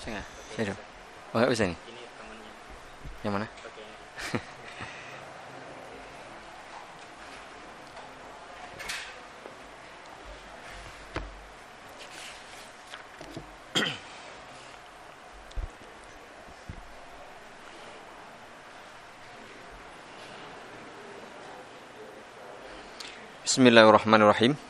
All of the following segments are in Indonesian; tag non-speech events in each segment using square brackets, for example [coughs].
Nggak? Saya dong. Oh bisa nih? Yang mana? Bismillahirrahmanirrahim.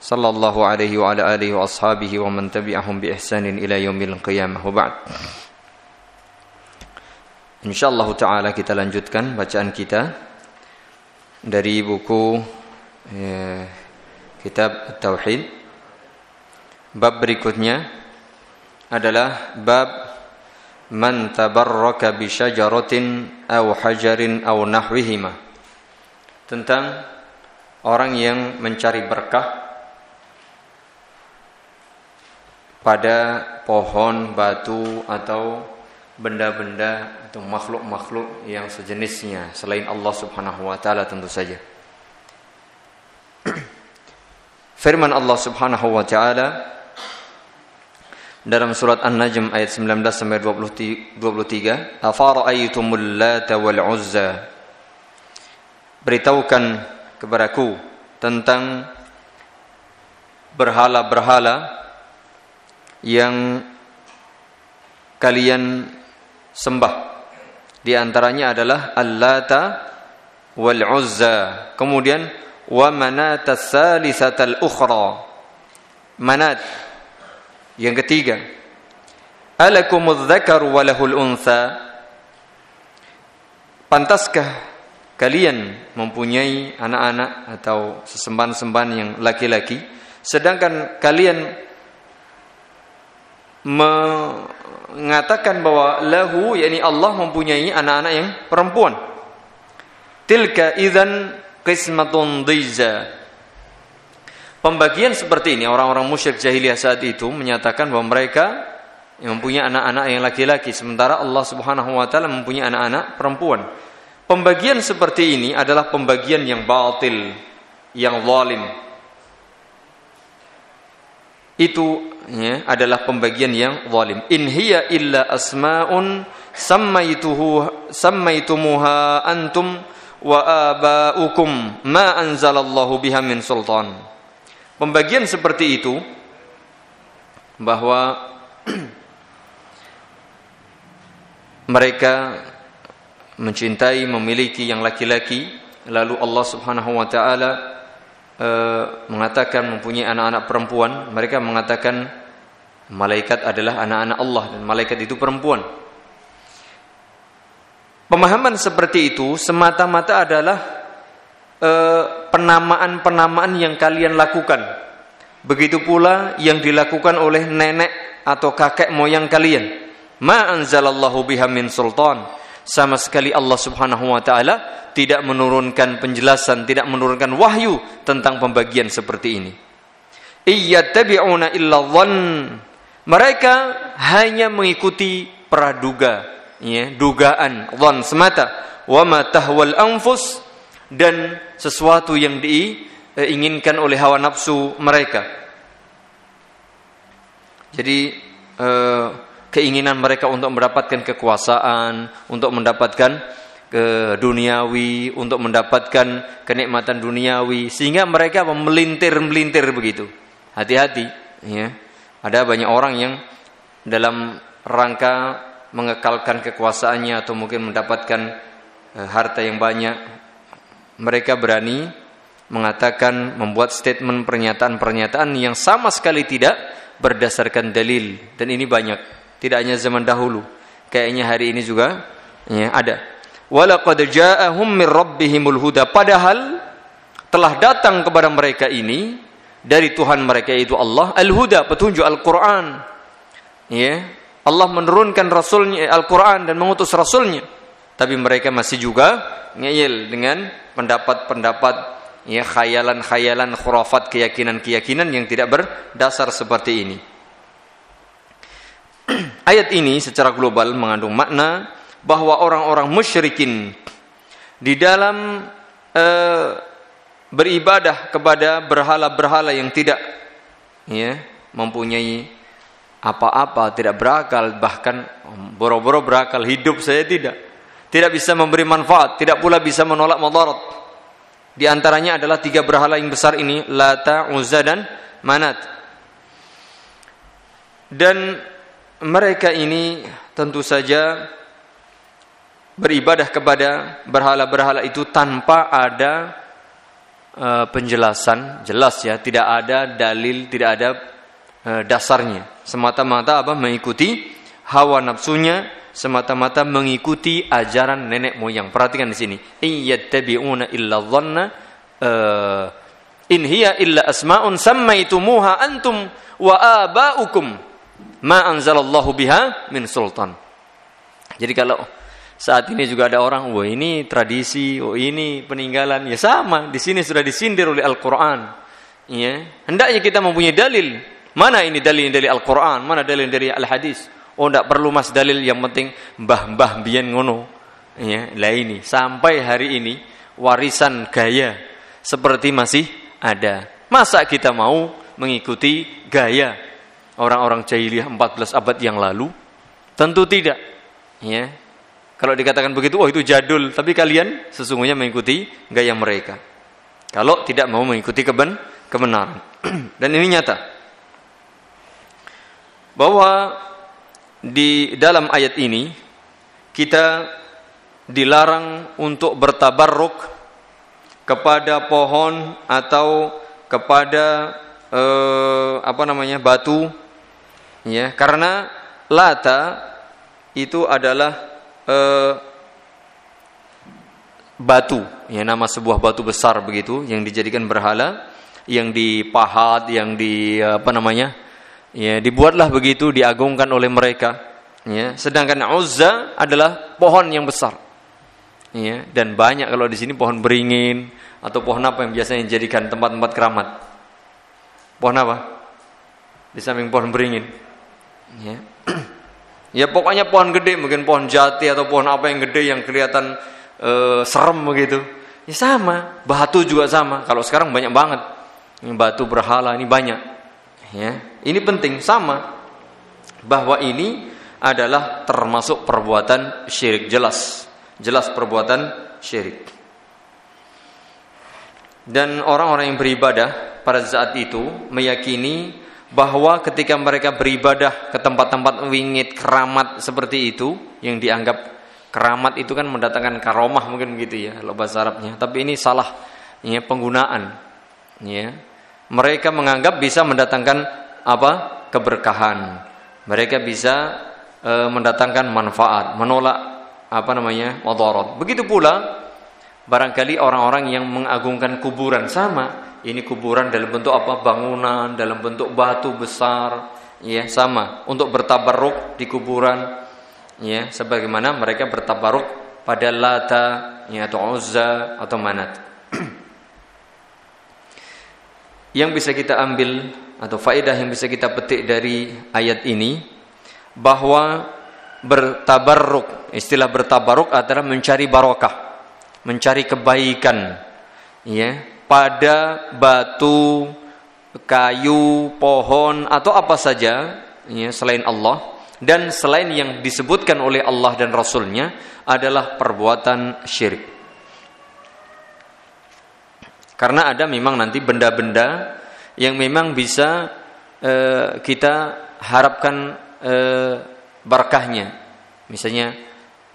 صلى الله عليه وعلى اله واصحابه ومن تبعهم باحسان الى يوم القيامه وبعد insyaallah taala kita lanjutkan bacaan kita dari buku eh, kitab tauhid bab berikutnya adalah bab man tabarraka bi syajaratin aw hajarin aw nahwihima tentang orang yang mencari berkah pada pohon, batu atau benda-benda atau makhluk-makhluk yang sejenisnya selain Allah Subhanahu wa taala tentu saja. [clears throat] Firman Allah Subhanahu wa taala dalam surat An-Najm ayat 19 sampai 23, "Afara'aytumul Lata wal Uzza?" beritahukan kepadaku tentang berhala-berhala yang kalian sembah. Di antaranya adalah Al-Lata wal Uzza. Kemudian wa Manat salisatal ukhra. Manat yang ketiga. Alakumudz dzakar wa lahul. Pantaskah kalian mempunyai anak-anak atau sesembahan-sembahan yang laki-laki sedangkan kalian mengatakan bahwa lahu yakni Allah mempunyai anak-anak yang perempuan. Tilka idzan qismatun dhiza pembagian seperti ini orang-orang musyrik jahiliyah saat itu menyatakan bahwa mereka yang mempunyai anak-anak yang laki-laki sementara Allah Subhanahu wa taala mempunyai anak-anak perempuan. Pembagian seperti ini adalah pembagian yang batil, yang zalim. Itu ya, adalah pembagian yang zalim. In hiya illa asma'un sammaituhu sammaitumuha antum wa aba'ukum ma anzalallahu biha min sultan. Pembagian seperti itu bahwa [clears throat] mereka mencintai memiliki yang laki-laki lalu Allah Subhanahu wa taala e, mengatakan mempunyai anak-anak perempuan mereka mengatakan malaikat adalah anak-anak Allah dan malaikat itu perempuan pemahaman seperti itu semata-mata adalah e, penamaan-penamaan yang kalian lakukan begitu pula yang dilakukan oleh nenek atau kakek moyang kalian ma anzalallahu biha min sultan sama sekali Allah Subhanahu wa taala tidak menurunkan penjelasan, tidak menurunkan wahyu tentang pembagian seperti ini. Iyattabi'una illa dhann. Mereka hanya mengikuti praduga, ya, dugaan, dhann semata. Wa ma tahwal anfus dan sesuatu yang diinginkan oleh hawa nafsu mereka. Jadi eh, keinginan mereka untuk mendapatkan kekuasaan, untuk mendapatkan ke duniawi, untuk mendapatkan kenikmatan duniawi, sehingga mereka memelintir-melintir begitu. Hati-hati, ya. Ada banyak orang yang dalam rangka mengekalkan kekuasaannya atau mungkin mendapatkan e, harta yang banyak, mereka berani mengatakan membuat statement pernyataan-pernyataan yang sama sekali tidak berdasarkan dalil dan ini banyak tidak hanya zaman dahulu. Kayaknya hari ini juga ya, ada. Walaqad ja'ahum min rabbihimul huda. Padahal telah datang kepada mereka ini dari Tuhan mereka yaitu Allah al-huda, petunjuk Al-Qur'an. Ya. Allah menurunkan rasulnya Al-Quran dan mengutus rasulnya tapi mereka masih juga ngeyel dengan pendapat-pendapat ya khayalan-khayalan khurafat keyakinan-keyakinan yang tidak berdasar seperti ini [clears throat] ayat ini secara global mengandung makna bahwa orang-orang musyrikin di dalam uh, beribadah kepada berhala-berhala yang tidak ya mempunyai apa-apa, tidak berakal, bahkan boro-boro berakal, hidup saya tidak. Tidak bisa memberi manfaat, tidak pula bisa menolak madarat. Di antaranya adalah tiga berhala yang besar ini, Lata, Uzza dan Manat. Dan mereka ini tentu saja beribadah kepada berhala-berhala itu tanpa ada uh, penjelasan jelas ya, tidak ada dalil, tidak ada uh, dasarnya. Semata-mata apa? Mengikuti hawa nafsunya semata-mata mengikuti ajaran nenek moyang. Perhatikan di sini. Iyattabi'una illa dhanna uh, in hiya illa asma'un sammaitumuha antum wa aba'ukum ma anzalallahu biha min sultan. Jadi kalau saat ini juga ada orang, wah ini tradisi, oh ini peninggalan, ya sama. Di sini sudah disindir oleh Al-Quran. Ya, hendaknya kita mempunyai dalil Mana ini dalil dari Al-Quran? Mana dalil dari Al-Hadis? Oh, tidak perlu mas dalil. Yang penting mbah-mbah bian ngono. Ya, lah ini sampai hari ini warisan gaya seperti masih ada. Masa kita mau mengikuti gaya orang-orang jahiliyah 14 abad yang lalu? Tentu tidak. Ya. Kalau dikatakan begitu, oh itu jadul. Tapi kalian sesungguhnya mengikuti gaya mereka. Kalau tidak mau mengikuti keben kebenaran. [clears throat] Dan ini nyata bahwa di dalam ayat ini kita dilarang untuk bertabarruk kepada pohon atau kepada eh, apa namanya batu ya karena lata itu adalah eh, batu ya nama sebuah batu besar begitu yang dijadikan berhala yang dipahat yang di apa namanya Ya, dibuatlah begitu diagungkan oleh mereka. Ya, sedangkan Uzza adalah pohon yang besar. Ya, dan banyak kalau di sini pohon beringin atau pohon apa yang biasanya dijadikan tempat-tempat keramat. Pohon apa? Di samping pohon beringin. Ya. Ya pokoknya pohon gede, mungkin pohon jati atau pohon apa yang gede yang kelihatan uh, serem begitu. Ya sama, batu juga sama. Kalau sekarang banyak banget. Ini batu berhala ini banyak. Ya, ini penting sama bahwa ini adalah termasuk perbuatan syirik jelas, jelas perbuatan syirik. Dan orang-orang yang beribadah pada saat itu meyakini bahwa ketika mereka beribadah ke tempat-tempat wingit keramat seperti itu yang dianggap keramat itu kan mendatangkan karomah mungkin begitu ya kalau bahasa Arabnya tapi ini salah ya penggunaan ya mereka menganggap bisa mendatangkan apa keberkahan. Mereka bisa e, mendatangkan manfaat, menolak apa namanya madarat. Begitu pula barangkali orang-orang yang mengagungkan kuburan sama. Ini kuburan dalam bentuk apa? Bangunan, dalam bentuk batu besar, ya sama. Untuk bertabarruk di kuburan, ya sebagaimana mereka bertabarruk pada Lata, ya atau Uzza atau Manat. [clears throat] yang bisa kita ambil atau faedah yang bisa kita petik dari ayat ini bahwa bertabarruk istilah bertabarruk adalah mencari barokah mencari kebaikan ya pada batu kayu pohon atau apa saja ya selain Allah. Dan selain yang disebutkan oleh Allah dan Rasulnya adalah perbuatan syirik. Karena ada memang nanti benda-benda yang memang bisa uh, kita harapkan uh, berkahnya. Misalnya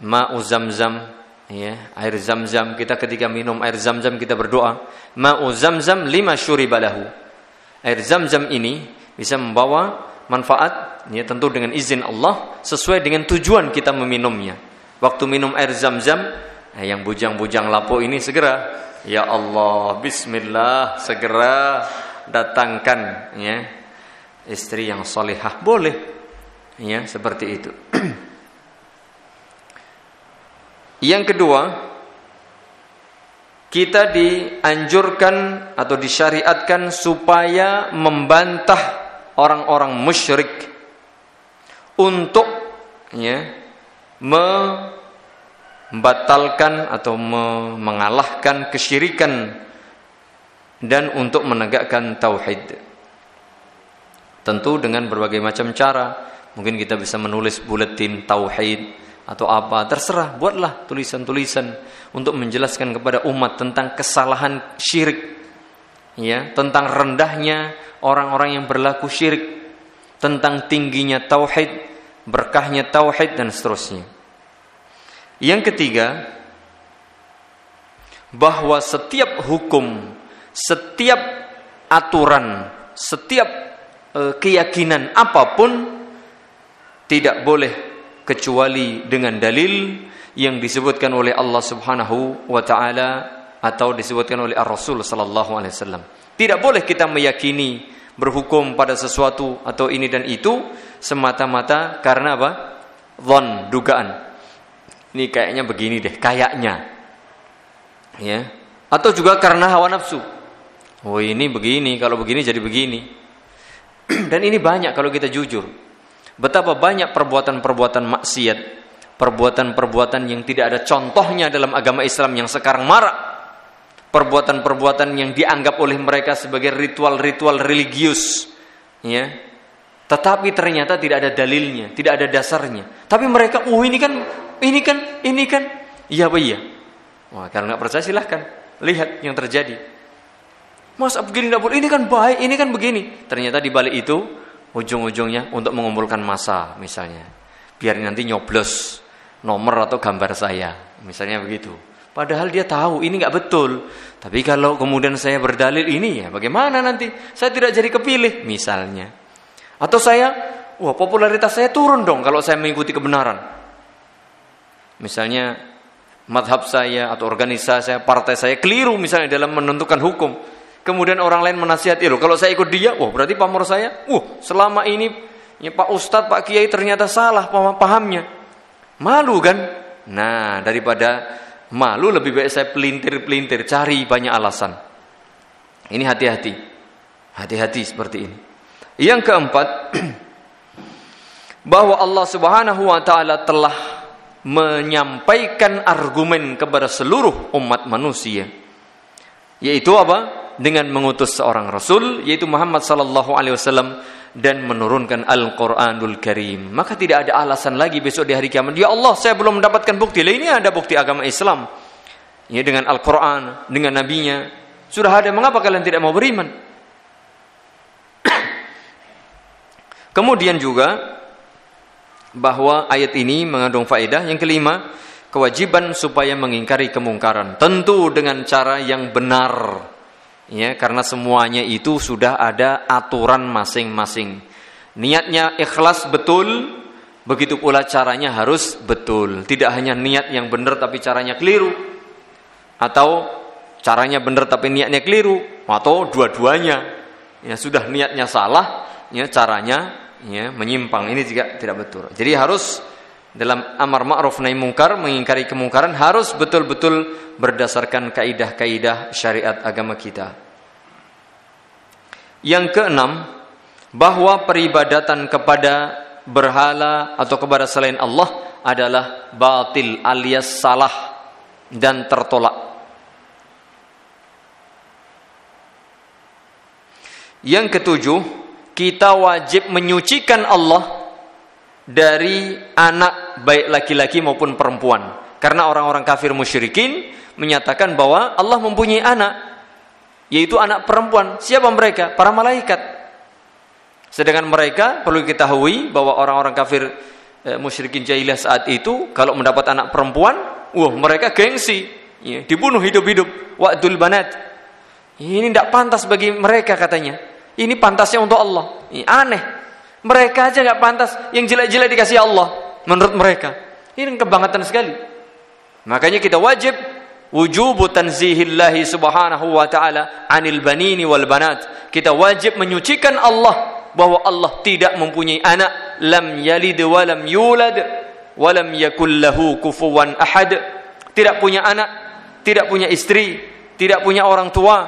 ma'u zamzam ya, air zam-zam kita ketika minum air zam-zam kita berdoa, ma'u zamzam lima syuribalahu. Air zam-zam ini bisa membawa manfaat ya tentu dengan izin Allah sesuai dengan tujuan kita meminumnya. Waktu minum air zam-zam eh, yang bujang-bujang lapo ini segera Ya Allah, bismillah, segera datangkan ya istri yang solehah. Boleh. Ya, seperti itu. [clears throat] Yang kedua, kita dianjurkan atau disyariatkan supaya membantah orang-orang musyrik untuk ya membatalkan atau mengalahkan kesyirikan dan untuk menegakkan tauhid. Tentu dengan berbagai macam cara. Mungkin kita bisa menulis buletin tauhid atau apa terserah buatlah tulisan-tulisan untuk menjelaskan kepada umat tentang kesalahan syirik. Ya tentang rendahnya orang-orang yang berlaku syirik tentang tingginya tauhid berkahnya tauhid dan seterusnya. Yang ketiga bahwa setiap hukum setiap aturan setiap e, keyakinan apa pun tidak boleh kecuali dengan dalil yang disebutkan oleh Allah Subhanahu wa taala atau disebutkan oleh Ar-Rasul sallallahu alaihi wasallam. Tidak boleh kita meyakini berhukum pada sesuatu atau ini dan itu semata-mata karena apa? Dhon, dugaan. Ini kayaknya begini deh, kayaknya. Ya. Atau juga karena hawa nafsu. Oh, ini begini, kalau begini jadi begini. [clears throat] dan ini banyak kalau kita jujur. Betapa banyak perbuatan-perbuatan maksiat, perbuatan-perbuatan yang tidak ada contohnya dalam agama Islam yang sekarang marak. Perbuatan-perbuatan yang dianggap oleh mereka sebagai ritual-ritual religius, ya. Tetapi ternyata tidak ada dalilnya, tidak ada dasarnya. Tapi mereka, oh ini kan, ini kan, ini kan, iya apa iya? Wah, karena nggak percaya silahkan lihat yang terjadi. Mas begini boleh, ini kan baik, ini kan begini. Ternyata di balik itu ujung-ujungnya untuk mengumpulkan masa misalnya. Biar nanti nyoblos nomor atau gambar saya misalnya begitu. Padahal dia tahu ini nggak betul. Tapi kalau kemudian saya berdalil ini ya bagaimana nanti? Saya tidak jadi kepilih misalnya. Atau saya wah popularitas saya turun dong kalau saya mengikuti kebenaran. Misalnya madhab saya atau organisasi saya partai saya keliru misalnya dalam menentukan hukum kemudian orang lain menasihati loh kalau saya ikut dia wah berarti pamor saya? Wah selama ini ya, Pak Ustadz Pak Kiai ternyata salah pahamnya. Malu kan? Nah daripada malu lebih baik saya pelintir-pelintir cari banyak alasan. Ini hati-hati. Hati-hati seperti ini. Yang keempat [clears throat] bahwa Allah Subhanahu wa taala telah menyampaikan argumen kepada seluruh umat manusia yaitu apa dengan mengutus seorang rasul yaitu Muhammad sallallahu alaihi wasallam dan menurunkan Al-Qur'anul Karim. Maka tidak ada alasan lagi besok di hari kiamat, ya Allah, saya belum mendapatkan bukti. Lah ini ada bukti agama Islam. Ya dengan Al-Qur'an, dengan nabinya. Sudah ada, mengapa kalian tidak mau beriman? [coughs] Kemudian juga bahwa ayat ini mengandung faedah yang kelima, kewajiban supaya mengingkari kemungkaran, tentu dengan cara yang benar ya karena semuanya itu sudah ada aturan masing-masing. Niatnya ikhlas betul begitu pula caranya harus betul. Tidak hanya niat yang benar tapi caranya keliru. Atau caranya benar tapi niatnya keliru atau dua-duanya. Ya sudah niatnya salah ya caranya ya menyimpang. Ini juga tidak betul. Jadi harus dalam amar ma'ruf nahi mungkar mengingkari kemungkaran harus betul-betul berdasarkan kaidah-kaidah syariat agama kita. Yang keenam, bahwa peribadatan kepada berhala atau kepada selain Allah adalah batil alias salah dan tertolak. Yang ketujuh, kita wajib menyucikan Allah dari anak baik laki-laki maupun perempuan. Karena orang-orang kafir musyrikin menyatakan bahwa Allah mempunyai anak, yaitu anak perempuan. Siapa mereka? Para malaikat. Sedangkan mereka perlu diketahui bahwa orang-orang kafir e, musyrikin jahiliyah saat itu kalau mendapat anak perempuan, wah mereka gengsi, ya, dibunuh hidup-hidup. Wa'dul banat. Ini tidak pantas bagi mereka katanya. Ini pantasnya untuk Allah. Ini aneh. Mereka aja nggak pantas, yang jelek-jelek dikasih Allah menurut mereka. Ini kebangetan sekali. Makanya kita wajib wujubu tanzihillahi subhanahu wa ta'ala anil banini wal banat. Kita wajib menyucikan Allah bahwa Allah tidak mempunyai anak lam yalid wa lam yulad wa lam yakul lahu kufuwan ahad. Tidak punya anak, tidak punya istri, tidak punya orang tua,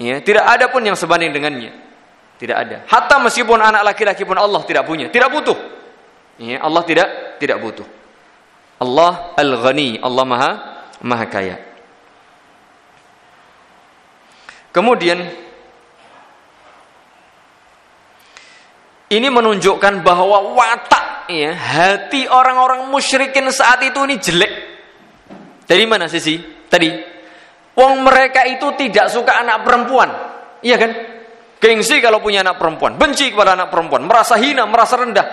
ya, tidak ada pun yang sebanding dengannya. Tidak ada. Hatta meskipun anak laki-laki pun Allah tidak punya, tidak butuh. Ya, Allah tidak tidak butuh. Allah Al-Ghani, Allah Maha Maha Kaya. Kemudian ini menunjukkan bahwa watak ya, hati orang-orang musyrikin saat itu ini jelek. Dari mana sisi? Tadi, wong mereka itu tidak suka anak perempuan, iya kan? Gengsi kalau punya anak perempuan, benci kepada anak perempuan, merasa hina, merasa rendah.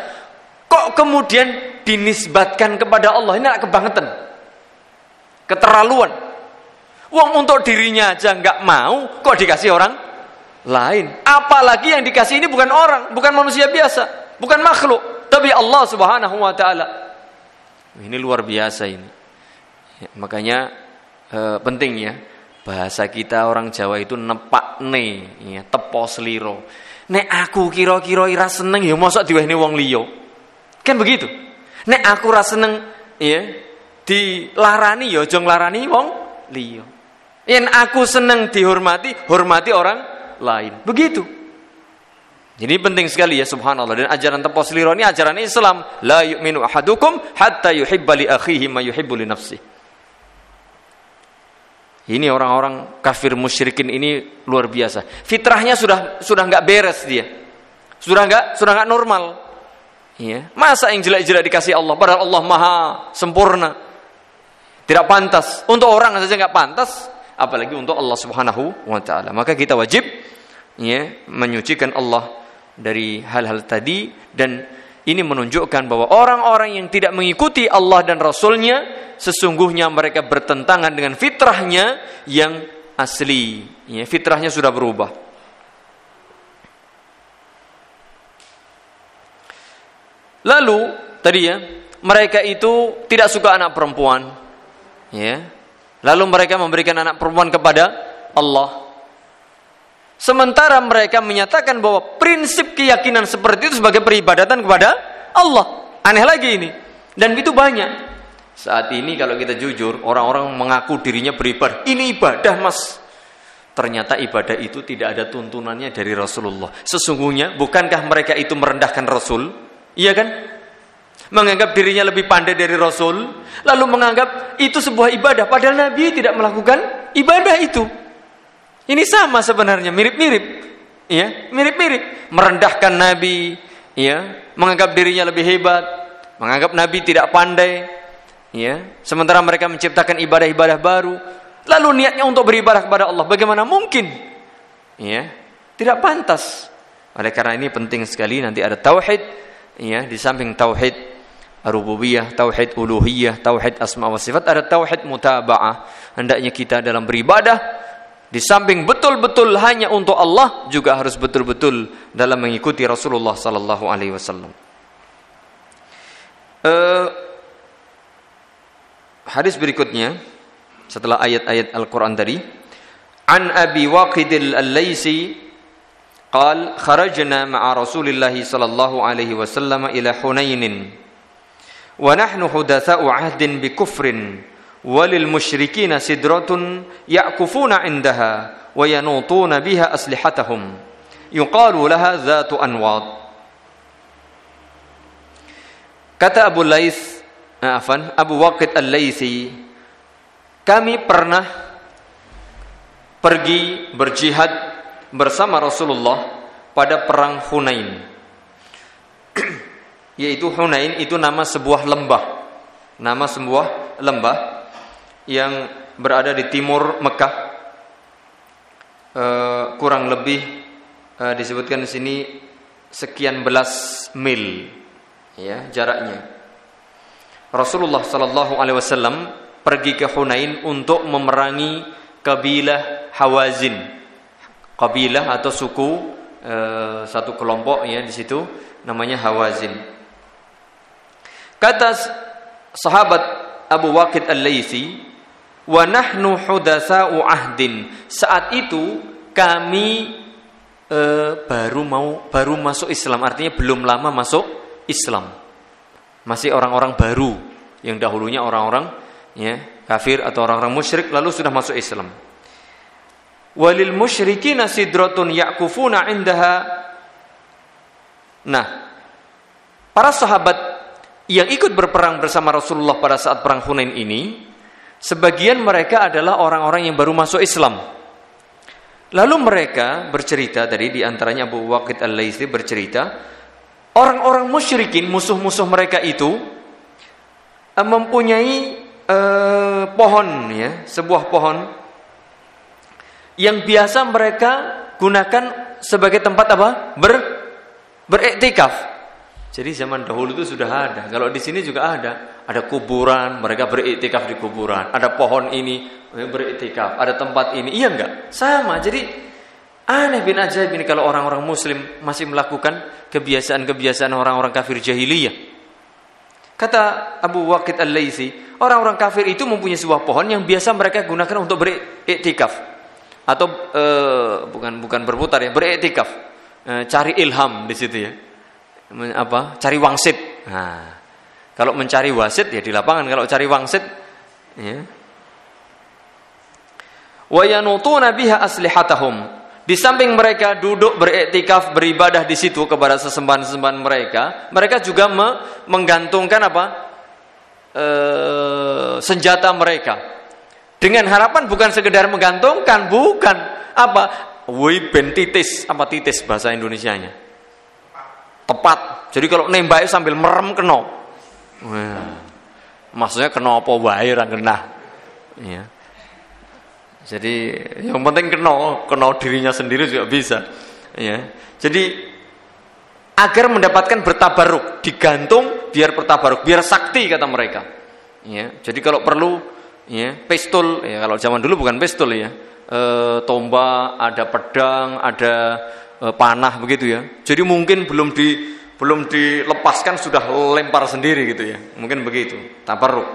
Kok kemudian dinisbatkan kepada Allah? Ini anak kebangetan. Keterlaluan. Wong untuk dirinya aja nggak mau, kok dikasih orang lain? Apalagi yang dikasih ini bukan orang, bukan manusia biasa, bukan makhluk, tapi Allah Subhanahu wa taala. Ini luar biasa ini. Ya, makanya e, penting ya bahasa kita orang Jawa itu nepak ne, ya, tepo seliro. Nek aku kira-kira ira seneng ya mosok diwehne wong liya. Kan begitu. Nek aku ra seneng ya dilarani ya aja nglarani wong liya. Yang aku senang dihormati, hormati orang lain. Begitu. Jadi penting sekali ya subhanallah dan ajaran tepos liro ini ajaran Islam. La yu'minu ahadukum hatta yuhibba li akhihi ma yuhibbu li nafsi. Ini orang-orang kafir musyrikin ini luar biasa. Fitrahnya sudah sudah nggak beres dia. Sudah nggak sudah nggak normal. Ya. Masa yang jelek-jelek dikasih Allah padahal Allah Maha sempurna. Tidak pantas. Untuk orang saja nggak pantas, apalagi untuk Allah Subhanahu wa taala. Maka kita wajib ya menyucikan Allah dari hal-hal tadi dan ini menunjukkan bahwa orang-orang yang tidak mengikuti Allah dan Rasulnya sesungguhnya mereka bertentangan dengan fitrahnya yang asli. Ya, fitrahnya sudah berubah. Lalu tadi ya mereka itu tidak suka anak perempuan, ya Lalu mereka memberikan anak perempuan kepada Allah. Sementara mereka menyatakan bahwa prinsip keyakinan seperti itu sebagai peribadatan kepada Allah. Aneh lagi ini. Dan itu banyak. Saat ini kalau kita jujur, orang-orang mengaku dirinya beribadah. Ini ibadah mas. Ternyata ibadah itu tidak ada tuntunannya dari Rasulullah. Sesungguhnya, bukankah mereka itu merendahkan Rasul? Iya kan? menganggap dirinya lebih pandai dari Rasul, lalu menganggap itu sebuah ibadah, padahal Nabi tidak melakukan ibadah itu. Ini sama sebenarnya, mirip-mirip, ya, mirip-mirip, merendahkan Nabi, ya, menganggap dirinya lebih hebat, menganggap Nabi tidak pandai, ya, sementara mereka menciptakan ibadah-ibadah baru, lalu niatnya untuk beribadah kepada Allah, bagaimana mungkin? Ya, tidak pantas. Oleh karena ini penting sekali nanti ada tauhid, ya, di samping tauhid rububiyah, tauhid uluhiyah, tauhid asma wa sifat, ada tauhid mutaba'ah. Hendaknya kita dalam beribadah di samping betul-betul hanya untuk Allah juga harus betul-betul dalam mengikuti Rasulullah sallallahu alaihi wasallam. Uh, hadis berikutnya setelah ayat-ayat Al-Qur'an tadi An Abi Waqid al-Laisi قال خرجنا مع رسول الله صلى الله عليه وسلم إلى حنين ونحن حدثاء عهد بكفر walil musyrikina sidratun ya'kufuna indaha wa yanutuna biha aslihatahum. Yuqalu laha dhatu anwad. Kata Abu Lais eh, afan Abu Waqid Al-Laisi kami pernah pergi berjihad bersama Rasulullah pada perang Hunain. [clears throat] Yaitu Hunain itu nama sebuah lembah. Nama sebuah lembah yang berada di timur Mekah. E, kurang lebih e, disebutkan di sini sekian belas mil ya jaraknya. Rasulullah Shallallahu alaihi wasallam pergi ke Hunain untuk memerangi kabilah Hawazin. Kabilah atau suku e, satu kelompok ya di situ namanya Hawazin. Kata sahabat Abu Waqid Al-Laitsi, "Wa nahnu hudatsa'u ahdin." Saat itu kami e, baru mau baru masuk Islam, artinya belum lama masuk Islam. Masih orang-orang baru yang dahulunya orang-orang ya, kafir atau orang-orang musyrik lalu sudah masuk Islam. Walil musyrikin sidratun yakufuna indaha. Nah, para sahabat yang ikut berperang bersama Rasulullah pada saat perang Hunain ini, sebagian mereka adalah orang-orang yang baru masuk Islam. Lalu mereka bercerita tadi di antaranya Abu Waqid Al-Laitsi bercerita, orang-orang musyrikin musuh-musuh mereka itu eh, mempunyai eh, pohon ya, sebuah pohon yang biasa mereka gunakan sebagai tempat apa? ber beriktikaf. Jadi zaman dahulu itu sudah ada. Kalau di sini juga ada. Ada kuburan, mereka beriktikaf di kuburan. Ada pohon ini beriktikaf. Ada tempat ini. Iya enggak? Sama. Jadi aneh bin ajaib ini kalau orang-orang muslim masih melakukan kebiasaan-kebiasaan orang-orang kafir jahiliyah. Kata Abu Waqid Al-Laitsi, orang-orang kafir itu mempunyai sebuah pohon yang biasa mereka gunakan untuk beriktikaf atau e, bukan bukan berputar ya, beriktikaf. E, cari ilham di situ ya apa? Cari wangsit. Nah kalau mencari wasit ya di lapangan kalau cari wangsit ya. Yanutuna biha aslihatahum. Di samping mereka duduk beriktikaf beribadah di situ kepada sesembahan-sesembahan mereka mereka juga me menggantungkan apa? E, senjata mereka. Dengan harapan bukan sekedar menggantungkan bukan. Apa? Woi bentitis apa titis bahasa Indonesianya tepat. Jadi kalau nembak sambil merem kena. maksudnya kena apa wae ora kena. Ya. Jadi yang penting kena, kena dirinya sendiri juga bisa. Ya. Jadi agar mendapatkan bertabaruk, digantung biar bertabaruk, biar sakti kata mereka. Ya. Jadi kalau perlu ya, pistol, ya kalau zaman dulu bukan pistol ya. E, tombak, ada pedang, ada e, panah begitu ya. Jadi mungkin belum di belum dilepaskan sudah lempar sendiri gitu ya. Mungkin begitu, tabarruk.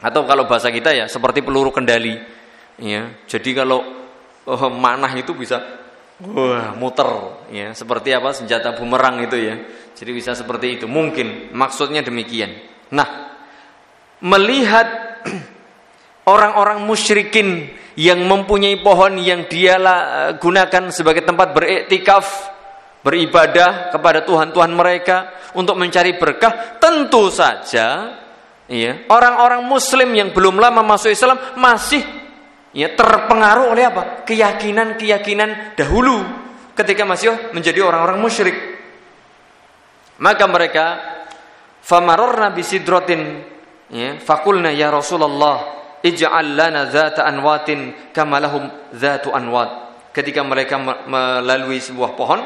Atau kalau bahasa kita ya seperti peluru kendali. Ya. Jadi kalau oh, manah itu bisa wah muter ya, seperti apa senjata bumerang itu ya. Jadi bisa seperti itu. Mungkin maksudnya demikian. Nah, melihat [clears throat] orang-orang musyrikin yang mempunyai pohon yang dia gunakan sebagai tempat beriktikaf, beribadah kepada Tuhan-Tuhan mereka untuk mencari berkah, tentu saja ya, orang-orang muslim yang belum lama masuk Islam masih ya terpengaruh oleh apa? keyakinan-keyakinan dahulu ketika masih menjadi orang-orang musyrik. Maka mereka famarorna bisidratin ya, fakulna ya Rasulullah ij'al lana dzata anwatin kama lahum dzatu anwat. Ketika mereka melalui sebuah pohon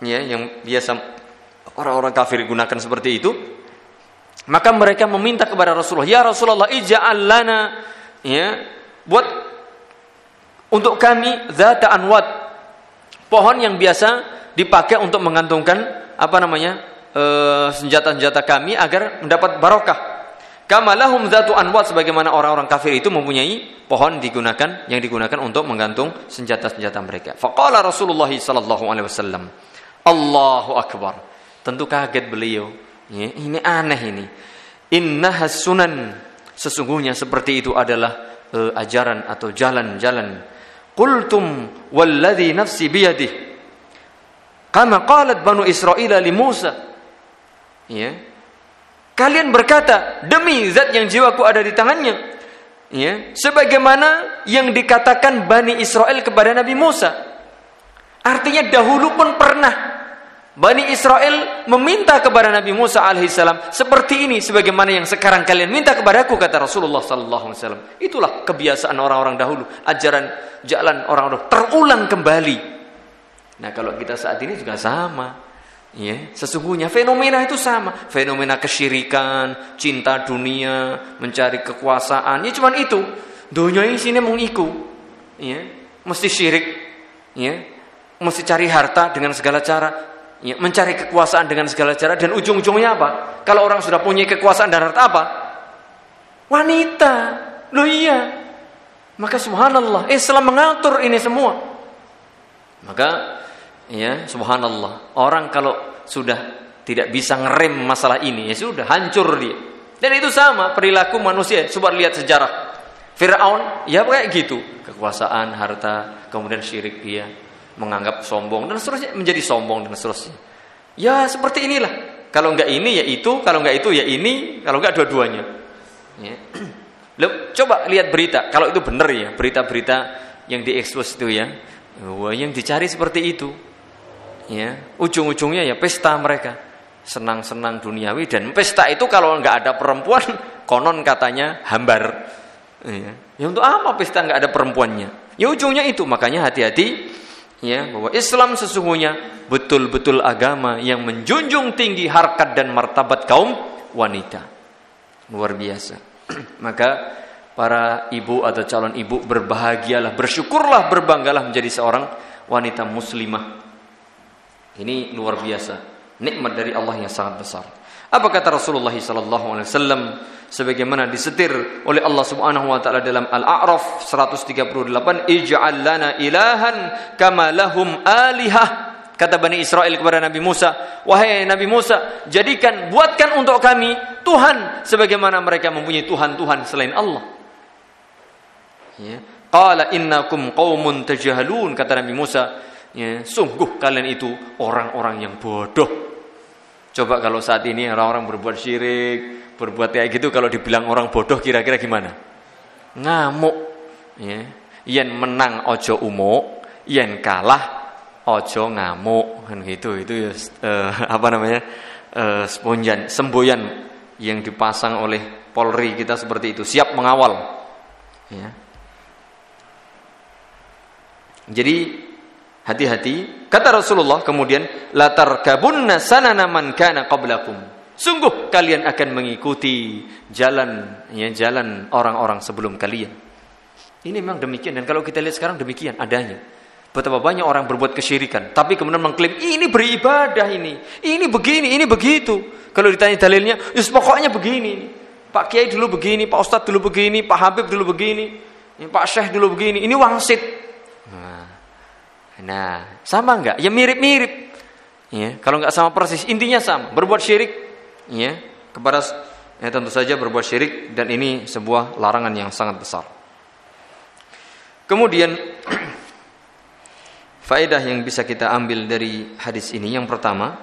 ya yang biasa orang-orang kafir gunakan seperti itu, maka mereka meminta kepada Rasulullah, "Ya Rasulullah, ij'al lana ya buat untuk kami dzata anwat." Pohon yang biasa dipakai untuk mengantungkan apa namanya? Eh, senjata-senjata kami agar mendapat barokah Kamalahum zatu anwat sebagaimana orang-orang kafir itu mempunyai pohon digunakan yang digunakan untuk menggantung senjata-senjata mereka. Faqala Rasulullah sallallahu alaihi wasallam, Allahu akbar. Tentu kaget beliau. Ini aneh ini. Inna sunan sesungguhnya seperti itu adalah uh, ajaran atau jalan-jalan. Qultum walladhi nafsi biyadih. Kama qalat Banu Israel li Musa. Ya, Kalian berkata, demi zat yang jiwaku ada di tangannya. Ya, sebagaimana yang dikatakan Bani Israel kepada Nabi Musa. Artinya dahulu pun pernah Bani Israel meminta kepada Nabi Musa alaihissalam seperti ini sebagaimana yang sekarang kalian minta kepadaku kata Rasulullah sallallahu alaihi wasallam. Itulah kebiasaan orang-orang dahulu, ajaran jalan orang-orang terulang kembali. Nah, kalau kita saat ini juga sama. Ya, sesungguhnya fenomena itu sama, fenomena kesyirikan, cinta dunia, mencari kekuasaan, ya cuman itu. Dunia ini sini mengiku, ya, mesti syirik, ya, mesti cari harta dengan segala cara, ya, mencari kekuasaan dengan segala cara dan ujung-ujungnya apa? Kalau orang sudah punya kekuasaan dan harta apa? Wanita, lo iya. Maka subhanallah, Islam mengatur ini semua. Maka Ya, subhanallah. Orang kalau sudah tidak bisa ngerem masalah ini, ya sudah hancur dia. Dan itu sama perilaku manusia. Coba lihat sejarah. Firaun ya kayak gitu, kekuasaan, harta, kemudian syirik dia, menganggap sombong dan seterusnya menjadi sombong dan seterusnya. Ya seperti inilah. Kalau enggak ini ya itu, kalau enggak itu ya ini, kalau enggak dua-duanya. Ya. [clears throat] Coba lihat berita, kalau itu benar ya, berita-berita yang diekspos itu ya. Yang dicari seperti itu. Ya, ujung-ujungnya ya pesta mereka. Senang-senang duniawi dan pesta itu kalau nggak ada perempuan [laughs] konon katanya hambar. Ya, ya untuk apa pesta nggak ada perempuannya? Ya ujungnya itu. Makanya hati-hati ya bahwa Islam sesungguhnya betul-betul agama yang menjunjung tinggi harkat dan martabat kaum wanita. Luar biasa. [clears throat] Maka para ibu atau calon ibu berbahagialah bersyukurlah berbanggalah menjadi seorang wanita muslimah ini luar biasa nikmat dari Allah yang sangat besar. Apa kata Rasulullah sallallahu alaihi wasallam sebagaimana disetir oleh Allah Subhanahu wa taala dalam Al-A'raf 138, "Ij'al lana ilahan kama lahum alihah." Kata Bani Israel kepada Nabi Musa, "Wahai Nabi Musa, jadikan buatkan untuk kami Tuhan sebagaimana mereka mempunyai tuhan-tuhan selain Allah." Ya. Qala innakum qaumun kata Nabi Musa, ya, sungguh kalian itu orang-orang yang bodoh. Coba kalau saat ini orang-orang berbuat syirik, berbuat kayak gitu kalau dibilang orang bodoh kira-kira gimana? Ngamuk. Ya. Yen menang ojo umuk, yen kalah ojo ngamuk kan gitu. Itu ya uh, [laughs] apa namanya? Uh, sponjan, semboyan yang dipasang oleh Polri kita seperti itu, siap mengawal. Ya. Jadi hati-hati Kata Rasulullah kemudian, latar kabunna sanana man kana qablakum. Sungguh kalian akan mengikuti jalan ya jalan orang-orang sebelum kalian. Ini memang demikian dan kalau kita lihat sekarang demikian adanya. Betapa banyak orang berbuat kesyirikan, tapi kemudian mengklaim ini beribadah ini, ini begini, ini begitu. Kalau ditanya dalilnya, ya pokoknya begini. Pak Kiai dulu begini, Pak Ustadz dulu begini, Pak Habib dulu begini, Pak Syekh dulu begini. Ini wangsit. Nah, sama enggak? Ya mirip-mirip. Ya, kalau enggak sama persis, intinya sama. Berbuat syirik, ya, kepada ya tentu saja berbuat syirik dan ini sebuah larangan yang sangat besar. Kemudian [clears throat] faedah yang bisa kita ambil dari hadis ini yang pertama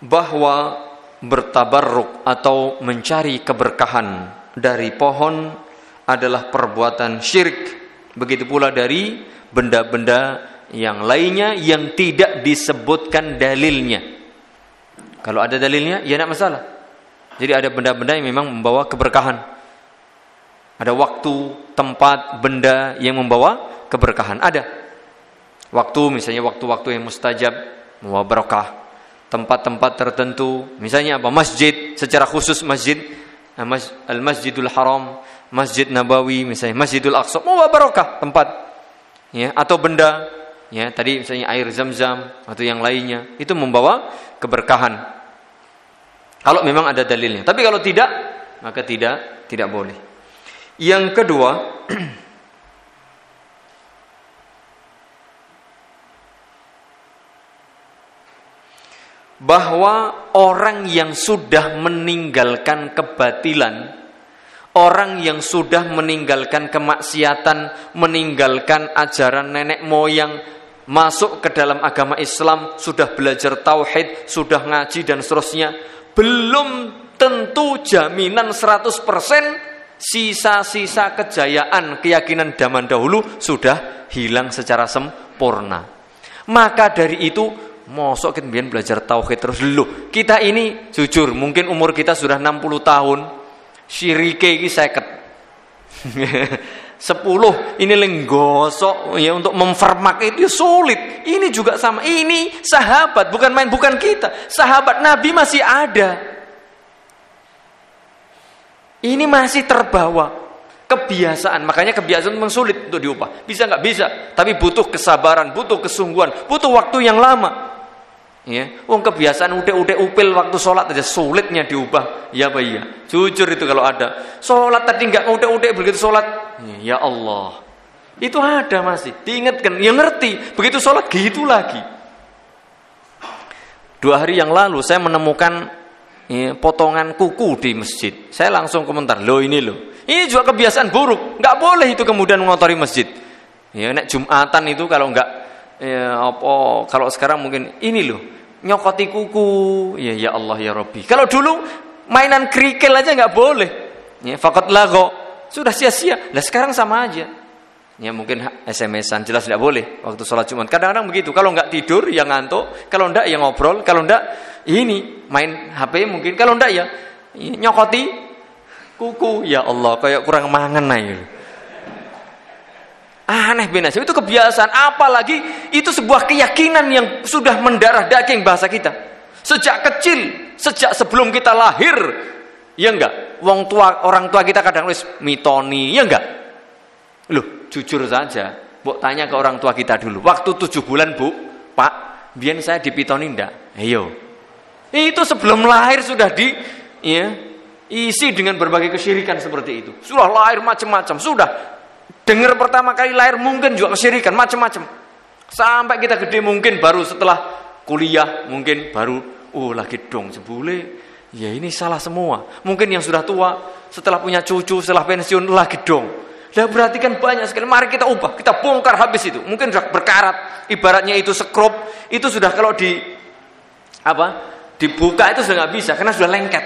bahwa bertabarruk atau mencari keberkahan dari pohon adalah perbuatan syirik. Begitu pula dari benda-benda yang lainnya yang tidak disebutkan dalilnya. Kalau ada dalilnya, ya tidak masalah. Jadi ada benda-benda yang memang membawa keberkahan. Ada waktu, tempat, benda yang membawa keberkahan. Ada. Waktu, misalnya waktu-waktu yang mustajab, membawa berkah. Tempat-tempat tertentu, misalnya apa? Masjid, secara khusus masjid, Al-Masjidul Haram, Masjid Nabawi, misalnya Masjidul Aqsa, membawa barokah tempat ya atau benda. Ya tadi misalnya air zam-zam atau yang lainnya. Itu membawa keberkahan. Kalau memang ada dalilnya. Tapi kalau tidak maka tidak tidak boleh. Yang kedua [clears throat] bahwa orang yang sudah meninggalkan kebatilan Orang yang sudah meninggalkan kemaksiatan, meninggalkan ajaran nenek moyang, masuk ke dalam agama Islam, sudah belajar tauhid, sudah ngaji dan seterusnya, belum tentu jaminan 100% sisa-sisa kejayaan keyakinan zaman dahulu sudah hilang secara sempurna. Maka dari itu Mosok kita belajar tauhid terus dulu. Kita ini jujur, mungkin umur kita sudah 60 tahun, Syirike iki seket. [laughs] Sepuluh ini lenggosok ya untuk memfermak itu sulit. Ini juga sama. Ini sahabat bukan main bukan kita. Sahabat Nabi masih ada. Ini masih terbawa kebiasaan. Makanya kebiasaan memang sulit untuk diubah. Bisa nggak bisa, tapi butuh kesabaran, butuh kesungguhan, butuh waktu yang lama. Ya, wong kebiasaan udah-udah upil waktu sholat aja sulitnya diubah. Ya apa iya? Jujur itu kalau ada. Sholat tadi nggak udah-udah begitu sholat. Ya Allah. Itu ada masih. Diingatkan, ya ngerti. Begitu sholat gitu lagi. Dua hari yang lalu saya menemukan ya, potongan kuku di masjid. Saya langsung komentar, loh ini loh. Ini juga kebiasaan buruk. Nggak boleh itu kemudian mengotori masjid. Ya, nek Jumatan itu kalau nggak ya, apa kalau sekarang mungkin ini loh nyokoti kuku. Ya ya Allah ya Robbi kalau dulu mainan kerikil aja nggak boleh. Ya fakat lago sudah sia-sia. Lah sekarang sama aja. Ya mungkin SMS-an jelas tidak boleh waktu sholat Jumat. Kadang-kadang begitu. Kalau nggak tidur ya ngantuk. Kalau ndak ya ngobrol. Kalau ndak ini main HP mungkin. Kalau ndak ya nyokoti kuku. Ya Allah kayak kurang mangan aja aneh bin itu kebiasaan apalagi itu sebuah keyakinan yang sudah mendarah daging bahasa kita sejak kecil sejak sebelum kita lahir ya enggak wong tua orang tua kita kadang wis mitoni ya enggak loh Jujur saja, Buk tanya ke orang tua kita dulu. Waktu tujuh bulan bu, Pak, biar saya dipitoni ndak? Ayo. Itu sebelum lahir sudah di ya, isi dengan berbagai kesyirikan seperti itu. Sudah lahir macam-macam, sudah dengar pertama kali lahir mungkin juga kesyirikan macam-macam. Sampai kita gede mungkin baru setelah kuliah mungkin baru oh lagi dong sebule. Ya ini salah semua. Mungkin yang sudah tua setelah punya cucu, setelah pensiun lagi dong. Lah berarti kan banyak sekali. Mari kita ubah, kita bongkar habis itu. Mungkin sudah berkarat, ibaratnya itu sekrup, itu sudah kalau di apa? Dibuka itu sudah nggak bisa karena sudah lengket.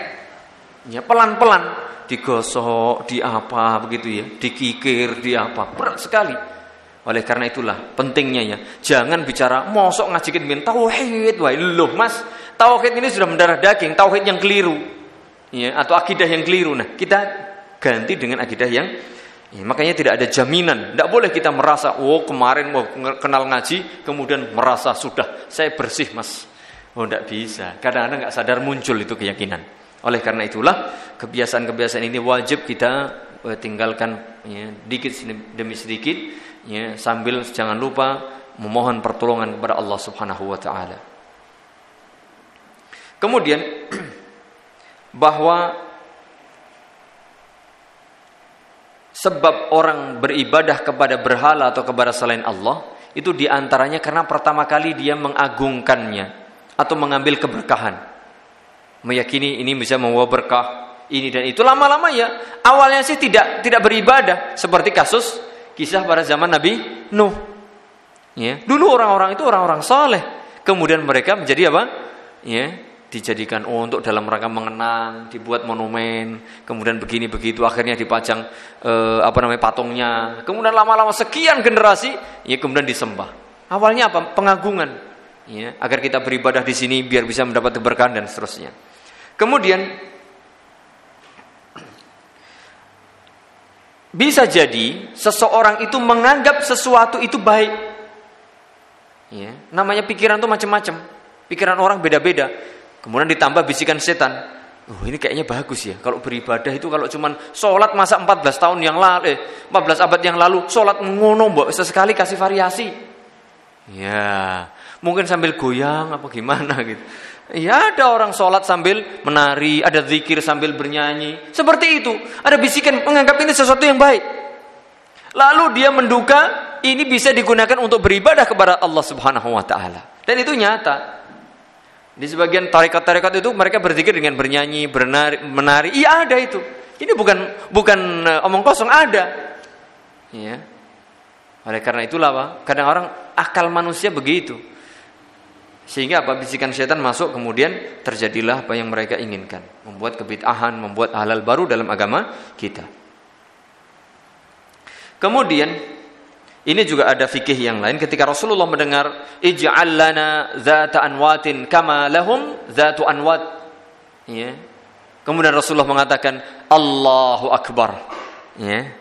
Ya pelan-pelan digosok, di apa begitu ya, dikikir, di apa. Berat sekali. Oleh karena itulah pentingnya ya, jangan bicara mosok ngajikin min tauhid, wah loh Mas, tauhid ini sudah mendarah daging, tauhid yang keliru. Ya, atau akidah yang keliru. Nah, kita ganti dengan akidah yang Ya, makanya tidak ada jaminan. Tidak boleh kita merasa, oh kemarin mau kenal ngaji, kemudian merasa sudah saya bersih mas. Oh tidak bisa. Kadang-kadang nggak sadar muncul itu keyakinan. Oleh karena itulah kebiasaan-kebiasaan ini wajib kita eh, tinggalkan ya, dikit demi sedikit, ya, sambil jangan lupa memohon pertolongan kepada Allah Subhanahu Wa Taala. Kemudian [clears throat] bahwa sebab orang beribadah kepada berhala atau kepada selain Allah itu di antaranya karena pertama kali dia mengagungkannya atau mengambil keberkahan meyakini ini bisa membawa berkah ini dan itu. Lama-lama ya awalnya sih tidak tidak beribadah. Seperti kasus kisah pada zaman Nabi Nuh. Ya dulu orang-orang itu orang-orang saleh. Kemudian mereka menjadi apa? Ya dijadikan oh, untuk dalam rangka mengenang, dibuat monumen, kemudian begini begitu, akhirnya dipajang eh, apa namanya patungnya, kemudian lama-lama sekian generasi, ya kemudian disembah. Awalnya apa? Pengagungan, ya, agar kita beribadah di sini biar bisa mendapat keberkahan dan seterusnya. Kemudian bisa jadi seseorang itu menganggap sesuatu itu baik. Ya, namanya pikiran itu macam-macam. Pikiran orang beda-beda. Kemudian ditambah bisikan setan. Oh, ini kayaknya bagus ya. Kalau beribadah itu kalau cuman sholat masa 14 tahun yang lalu, eh, 14 abad yang lalu, sholat ngono mbok sesekali kasih variasi. Ya, mungkin sambil goyang apa gimana gitu. Ya ada orang sholat sambil menari, ada zikir sambil bernyanyi. Seperti itu. Ada bisikan menganggap ini sesuatu yang baik. Lalu dia menduga ini bisa digunakan untuk beribadah kepada Allah Subhanahu wa taala. Dan itu nyata. Di sebagian tarekat-tarekat itu mereka berzikir dengan bernyanyi, bernari, menari. Iya ada itu. Ini bukan bukan uh, omong kosong ada. Ya. Oleh karena itulah Pak, kadang orang akal manusia begitu. Sehingga apa bisikan setan masuk kemudian terjadilah apa yang mereka inginkan, membuat kebid'ahan, membuat halal baru dalam agama kita. Kemudian ini juga ada fikih yang lain ketika Rasulullah mendengar ij'al lana anwatin kama lahum dzatu anwat. Ya. Kemudian Rasulullah mengatakan Allahu akbar. Ya.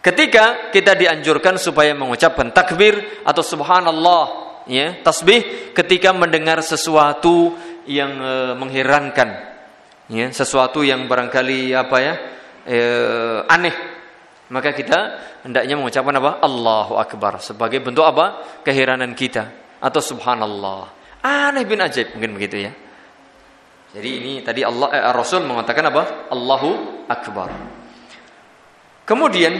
Ketika kita dianjurkan supaya mengucapkan takbir atau subhanallah, ya, tasbih ketika mendengar sesuatu yang e, mengherankan, ya, sesuatu yang barangkali apa ya, e, aneh maka kita hendaknya mengucapkan apa? Allahu Akbar sebagai bentuk apa? Keheranan kita atau subhanallah. Aneh bin ajaib mungkin begitu ya. Jadi ini tadi Allah eh, Rasul mengatakan apa? Allahu Akbar. Kemudian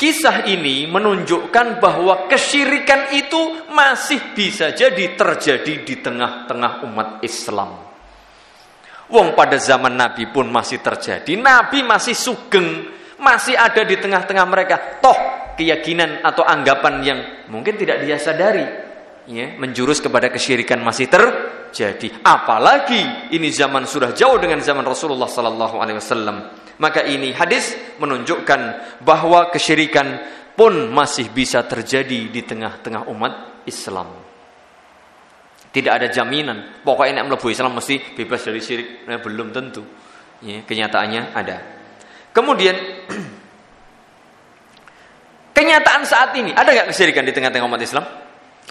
kisah ini menunjukkan bahwa kesyirikan itu masih bisa jadi terjadi di tengah-tengah umat Islam. Wong pada zaman Nabi pun masih terjadi. Nabi masih sugeng, masih ada di tengah-tengah mereka. Toh keyakinan atau anggapan yang mungkin tidak dia sadari, ya, menjurus kepada kesyirikan masih terjadi. Apalagi ini zaman sudah jauh dengan zaman Rasulullah Sallallahu Alaihi Wasallam. Maka ini hadis menunjukkan bahwa kesyirikan pun masih bisa terjadi di tengah-tengah umat Islam. Tidak ada jaminan. Pokoknya nak melebu Islam mesti bebas dari syirik. Nah, belum tentu. Ya, kenyataannya ada. Kemudian [clears throat] kenyataan saat ini ada nggak kesyirikan di tengah-tengah umat Islam?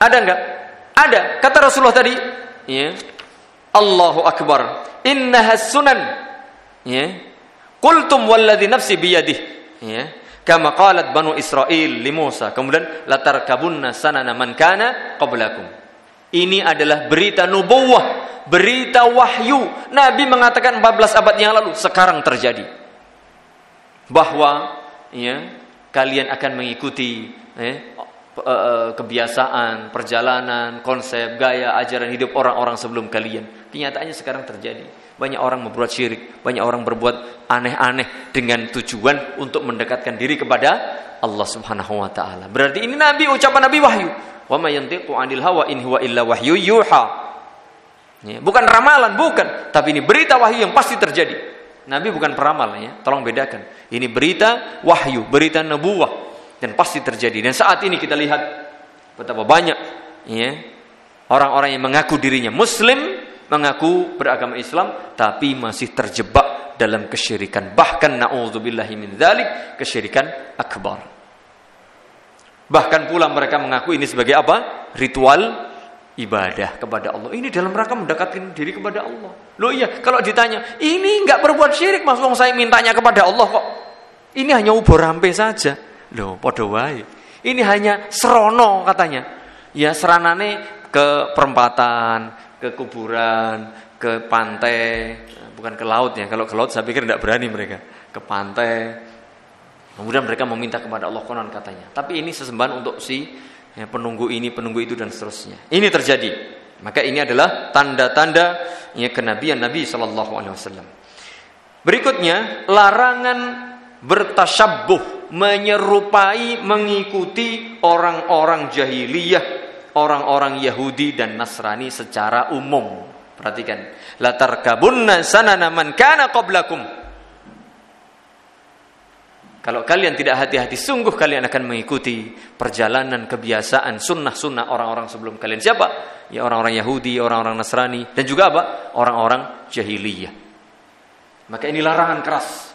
Ada nggak? Ada. Kata Rasulullah tadi, ya. Allahu Akbar. Inna sunan. Ya. Qultum walladhi nafsi biyadih. Ya. Kama qalat Banu Israel li Musa. Kemudian latar kabunna sanana man kana qablakum. Ini adalah berita nubuwah, berita wahyu. Nabi mengatakan 14 abad yang lalu, sekarang terjadi. Bahwa ya, kalian akan mengikuti ya, kebiasaan, perjalanan, konsep, gaya, ajaran hidup orang-orang sebelum kalian. Kenyataannya sekarang terjadi. Banyak orang membuat syirik, banyak orang berbuat aneh-aneh dengan tujuan untuk mendekatkan diri kepada Allah Subhanahu wa taala. Berarti ini nabi ucapan nabi wahyu. Wa ma yantiqu 'anil hawa in huwa illa wahyu yuha. Ya, bukan ramalan, bukan, tapi ini berita wahyu yang pasti terjadi. Nabi bukan peramal ya, tolong bedakan. Ini berita wahyu, berita nubuah dan pasti terjadi. Dan saat ini kita lihat betapa banyak ya orang-orang yang mengaku dirinya muslim, mengaku beragama Islam tapi masih terjebak dalam kesyirikan. Bahkan naudzubillahi min dzalik, kesyirikan akbar. Bahkan pula mereka mengaku ini sebagai apa? Ritual ibadah kepada Allah. Ini dalam rangka mendekatkan diri kepada Allah. Loh iya, kalau ditanya, ini nggak berbuat syirik, Mas Wong saya mintanya kepada Allah kok. Ini hanya ubur rampe saja. Loh, podo wae. Ini hanya serono katanya. Ya seranane ke perempatan, ke kuburan, ke pantai, bukan ke laut ya. Kalau ke laut saya pikir tidak berani mereka. Ke pantai, Kemudian mereka meminta kepada Allah konon katanya. Tapi ini sesembahan untuk si ya, penunggu ini, penunggu itu dan seterusnya. Ini terjadi. Maka ini adalah tanda-tanda ya, kenabian Nabi Shallallahu Alaihi Wasallam. Berikutnya larangan bertasyabuh, menyerupai, mengikuti orang-orang jahiliyah, orang-orang Yahudi dan Nasrani secara umum. Perhatikan, latar kabunna sanana man kana qablakum kalau kalian tidak hati-hati, sungguh kalian akan mengikuti perjalanan kebiasaan sunnah-sunnah orang-orang sebelum kalian. Siapa? Ya orang-orang Yahudi, orang-orang Nasrani, dan juga apa? Orang-orang jahiliyah. Maka ini larangan keras.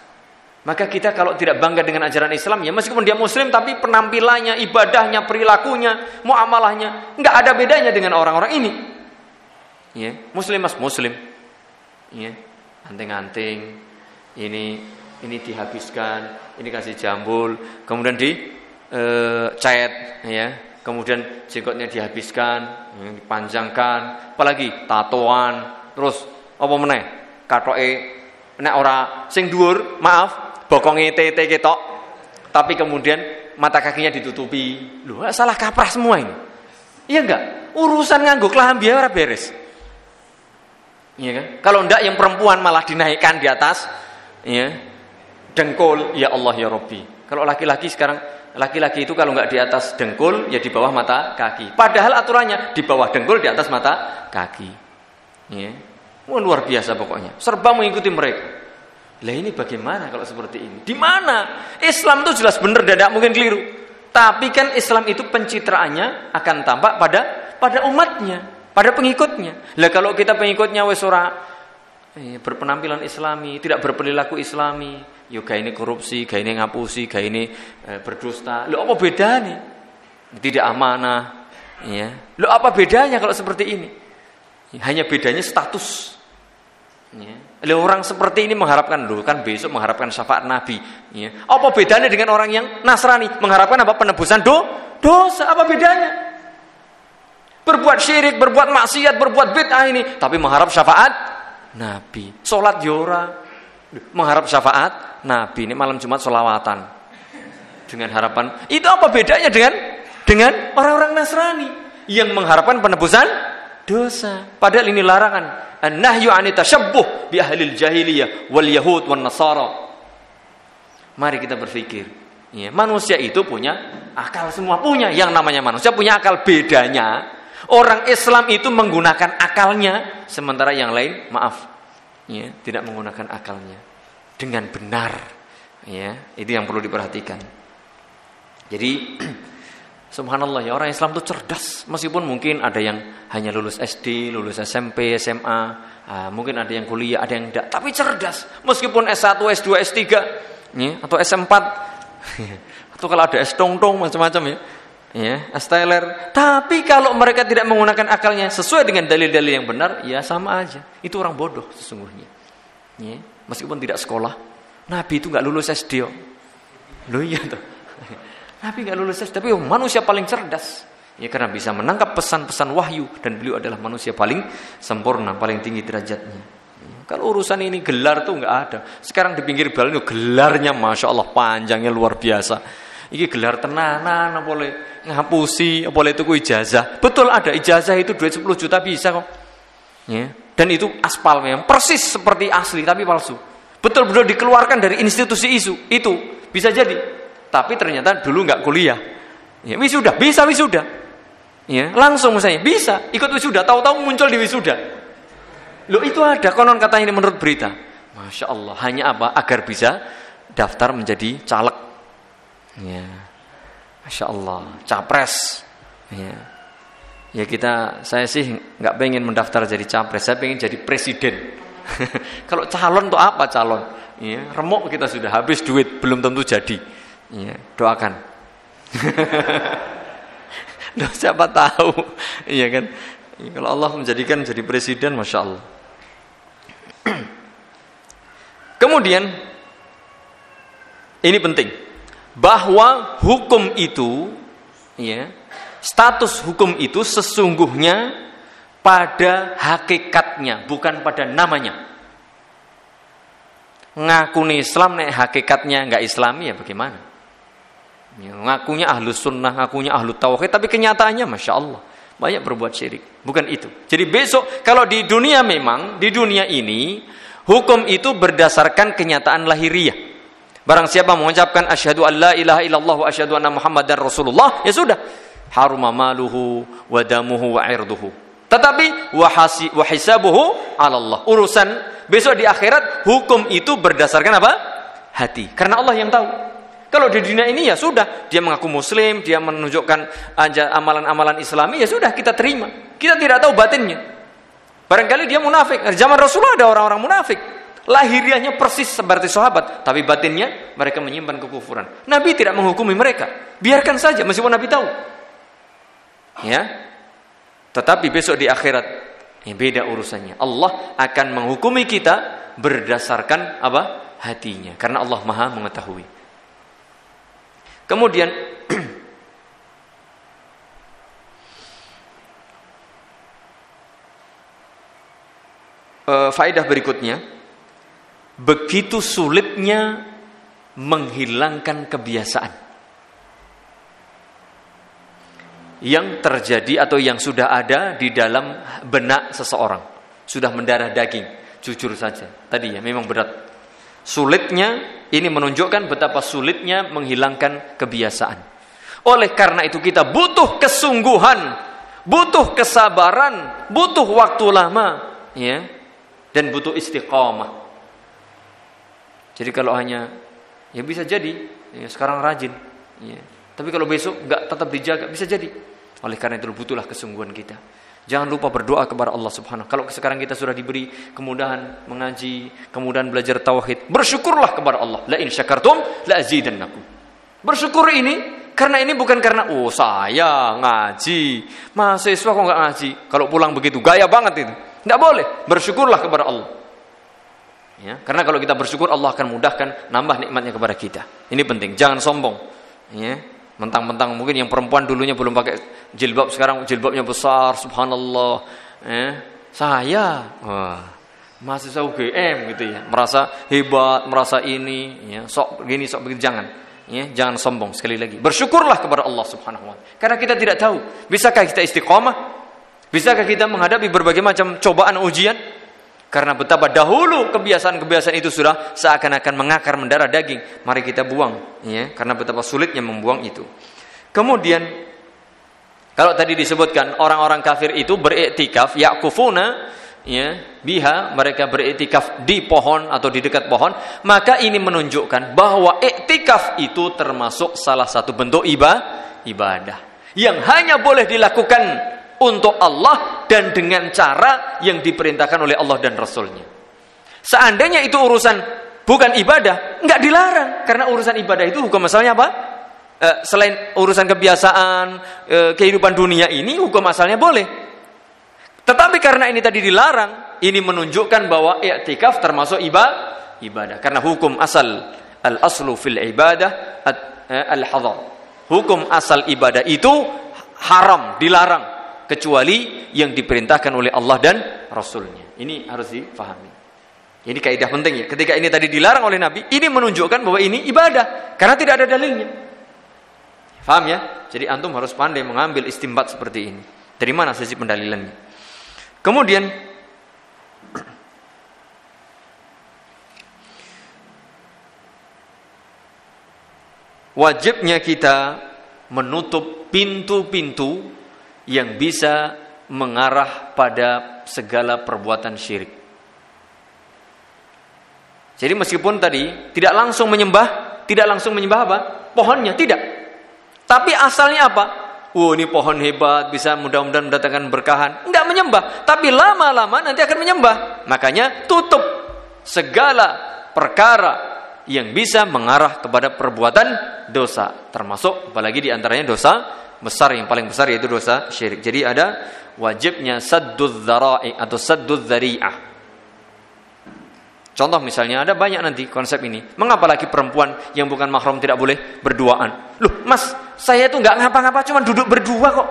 Maka kita kalau tidak bangga dengan ajaran Islam, ya meskipun dia Muslim, tapi penampilannya, ibadahnya, perilakunya, muamalahnya, nggak ada bedanya dengan orang-orang ini. Ya, Muslim mas Muslim. Ya, anting-anting, ini ini dihabiskan, ini kasih jambul, kemudian di e, cat ya, kemudian jenggotnya dihabiskan, ya, dipanjangkan, apalagi tatoan, terus apa meneh? Katoke nek ora sing dhuwur, maaf, bokonge tete ketok, tapi kemudian mata kakinya ditutupi. Loh, salah kaprah semua ini. Iya enggak? Urusan nganggo klambi ora beres. Iya kan? Kalau ndak yang perempuan malah dinaikkan di atas, ya dengkul ya Allah ya Robbi. Kalau laki-laki sekarang laki-laki itu kalau nggak di atas dengkul ya di bawah mata kaki. Padahal aturannya di bawah dengkul di atas mata kaki. Ya. Luar biasa pokoknya. Serba mengikuti mereka. Lah ini bagaimana kalau seperti ini? Di mana? Islam itu jelas benar dan tidak mungkin keliru. Tapi kan Islam itu pencitraannya akan tampak pada pada umatnya, pada pengikutnya. Lah kalau kita pengikutnya wes ora eh, berpenampilan islami, tidak berperilaku islami, yo ini korupsi, gak ini ngapusi, gak ini eh, berdusta. Lo apa bedanya? Tidak amanah, ya. Lo apa bedanya kalau seperti ini? Hanya bedanya status. Ya. Lo orang seperti ini mengharapkan lo kan besok mengharapkan syafaat Nabi. Ya. Apa bedanya dengan orang yang Nasrani mengharapkan apa penebusan do dosa? Apa bedanya? Berbuat syirik, berbuat maksiat, berbuat bid'ah ini, tapi mengharap syafaat Nabi. Sholat yora, mengharap syafaat Nabi ini malam Jumat solawatan dengan harapan itu apa bedanya dengan dengan orang-orang Nasrani yang mengharapkan penebusan dosa. Padahal ini larangan. An-nahyu an tashabbuh bi ahli jahiliyah wal yahud wan nasara. Mari kita berpikir. Ya, manusia itu punya akal semua punya. Yang namanya manusia punya akal bedanya. Orang Islam itu menggunakan akalnya, sementara yang lain maaf, ya, tidak menggunakan akalnya dengan benar. Ya, itu yang perlu diperhatikan. Jadi [clears throat] Subhanallah ya orang Islam itu cerdas meskipun mungkin ada yang hanya lulus SD, lulus SMP, SMA, uh, mungkin ada yang kuliah, ada yang tidak, tapi cerdas meskipun S1, S2, S3, ya, atau S4 [laughs] atau kalau ada S tong-tong macam-macam ya. Ya, S Tyler. Tapi kalau mereka tidak menggunakan akalnya sesuai dengan dalil-dalil yang benar, ya sama aja. Itu orang bodoh sesungguhnya. Ya, meskipun tidak sekolah. Nabi itu nggak lulus SD. Loh iya tuh. [laughs] Nabi nggak lulus tapi manusia paling cerdas. Ya karena bisa menangkap pesan-pesan wahyu dan beliau adalah manusia paling sempurna, paling tinggi derajatnya. Ya, kalau urusan ini gelar tuh nggak ada. Sekarang di pinggir jalan itu gelarnya masya Allah panjangnya luar biasa. Ini gelar tenanan, boleh ngapusi, boleh itu ijazah. Betul ada ijazah itu duit 10 juta bisa kok. Ya. Dan itu aspal memang persis seperti asli tapi palsu. Betul betul dikeluarkan dari institusi isu itu bisa jadi tapi ternyata dulu nggak kuliah. Ya, wisuda, bisa wisuda. Ya, langsung misalnya bisa ikut wisuda, tahu-tahu muncul di wisuda. Lo itu ada konon katanya ini menurut berita. Masya Allah, hanya apa? Agar bisa daftar menjadi caleg. Ya. Masya Allah, capres. Ya. Ya kita, saya sih nggak pengen mendaftar jadi capres, saya pengen jadi presiden. [laughs] Kalau calon tuh apa calon? Ya, remuk kita sudah habis duit, belum tentu jadi. Ya, doakan. [laughs] Loh, siapa tahu, iya kan? Ya, kalau Allah menjadikan jadi presiden, masya Allah. [clears throat] Kemudian, ini penting, bahwa hukum itu, ya, status hukum itu sesungguhnya pada hakikatnya, bukan pada namanya. Ngakuni Islam nek hakikatnya nggak Islami ya bagaimana? Ya, ngakunya ahlu sunnah, ngakunya ahlu tauhid, tapi kenyataannya masya Allah banyak berbuat syirik. Bukan itu. Jadi besok kalau di dunia memang di dunia ini hukum itu berdasarkan kenyataan lahiriah. Barang siapa mengucapkan asyhadu an la ilaha illallah wa asyhadu anna muhammadar rasulullah, ya sudah. Haruma maluhu wa damuhu wa irduhu. Tetapi wahasi, wahisabuhu ala Allah. Urusan besok di akhirat hukum itu berdasarkan apa? Hati. Karena Allah yang tahu. Kalau di dunia ini ya sudah, dia mengaku muslim, dia menunjukkan amalan-amalan islami, ya sudah kita terima. Kita tidak tahu batinnya. Barangkali dia munafik. Zaman Rasulullah ada orang-orang munafik. Lahiriahnya persis seperti sahabat, tapi batinnya mereka menyimpan kekufuran. Nabi tidak menghukumi mereka. Biarkan saja meskipun Nabi tahu. Ya. Tetapi besok di akhirat ya beda urusannya. Allah akan menghukumi kita berdasarkan apa? hatinya karena Allah Maha mengetahui. Kemudian uh, [clears throat] faedah berikutnya. Begitu sulitnya menghilangkan kebiasaan. Yang terjadi atau yang sudah ada di dalam benak seseorang. Sudah mendarah daging jujur saja. Tadi ya memang berat. Sulitnya ini menunjukkan betapa sulitnya menghilangkan kebiasaan. Oleh karena itu kita butuh kesungguhan, butuh kesabaran, butuh waktu lama, ya, dan butuh istiqomah. Jadi kalau hanya ya bisa jadi ya sekarang rajin, ya. Tapi kalau besok nggak tetap dijaga bisa jadi. Oleh karena itu butuhlah kesungguhan kita. Jangan lupa berdoa kepada Allah Subhanahu. Kalau sekarang kita sudah diberi kemudahan mengaji, kemudahan belajar tauhid, bersyukurlah kepada Allah. La in syakartum la azidannakum. Bersyukur ini karena ini bukan karena oh saya ngaji, mahasiswa kok nggak ngaji. Kalau pulang begitu gaya banget itu. Tidak boleh. Bersyukurlah kepada Allah. Ya, karena kalau kita bersyukur Allah akan mudahkan nambah nikmatnya kepada kita. Ini penting. Jangan sombong. Ya, Mentang-mentang mungkin yang perempuan dulunya belum pakai jilbab, sekarang jilbabnya besar, subhanallah. Eh, saya, wah, mahasiswa UGM gitu ya, merasa hebat, merasa ini, ya, sok begini, sok begitu, jangan. Ya, jangan sombong sekali lagi. Bersyukurlah kepada Allah Subhanahu wa. Karena kita tidak tahu, bisakah kita istiqomah? Bisakah kita menghadapi berbagai macam cobaan ujian? Karena betapa dahulu kebiasaan-kebiasaan itu sudah seakan-akan mengakar mendarah daging. Mari kita buang, ya, karena betapa sulitnya membuang itu. Kemudian kalau tadi disebutkan orang-orang kafir itu beriktikaf, yakufuna ya biha mereka beriktikaf di pohon atau di dekat pohon maka ini menunjukkan bahwa iktikaf itu termasuk salah satu bentuk ibadah yang hanya boleh dilakukan untuk Allah dan dengan cara yang diperintahkan oleh Allah dan Rasulnya. Seandainya itu urusan bukan ibadah nggak dilarang. Karena urusan ibadah itu hukum asalnya apa? E, selain urusan kebiasaan e, kehidupan dunia ini hukum asalnya boleh. Tetapi karena ini tadi dilarang, ini menunjukkan bahwa i'tikaf termasuk ibadah. Karena hukum asal al-aslu fil ibadah eh, al-hadar. Hukum asal ibadah itu haram, dilarang kecuali yang diperintahkan oleh Allah dan Rasulnya. Ini harus difahami. Ini kaidah penting ya. Ketika ini tadi dilarang oleh Nabi, ini menunjukkan bahwa ini ibadah karena tidak ada dalilnya. Faham ya? Jadi antum harus pandai mengambil istimbat seperti ini. Dari mana sisi pendalilannya? Kemudian wajibnya kita menutup pintu-pintu yang bisa mengarah pada segala perbuatan syirik. Jadi meskipun tadi tidak langsung menyembah, tidak langsung menyembah apa? Pohonnya tidak. Tapi asalnya apa? oh ini pohon hebat, bisa mudah-mudahan mendatangkan berkahan. Enggak menyembah, tapi lama-lama nanti akan menyembah. Makanya tutup segala perkara yang bisa mengarah kepada perbuatan dosa, termasuk apalagi di antaranya dosa besar yang paling besar yaitu dosa syirik. Jadi ada wajibnya saddud dzara'i atau saddud dzari'ah Contoh misalnya ada banyak nanti konsep ini. Mengapa lagi perempuan yang bukan mahram tidak boleh berduaan? Loh, Mas, saya tuh nggak ngapa-ngapa, cuma duduk berdua kok.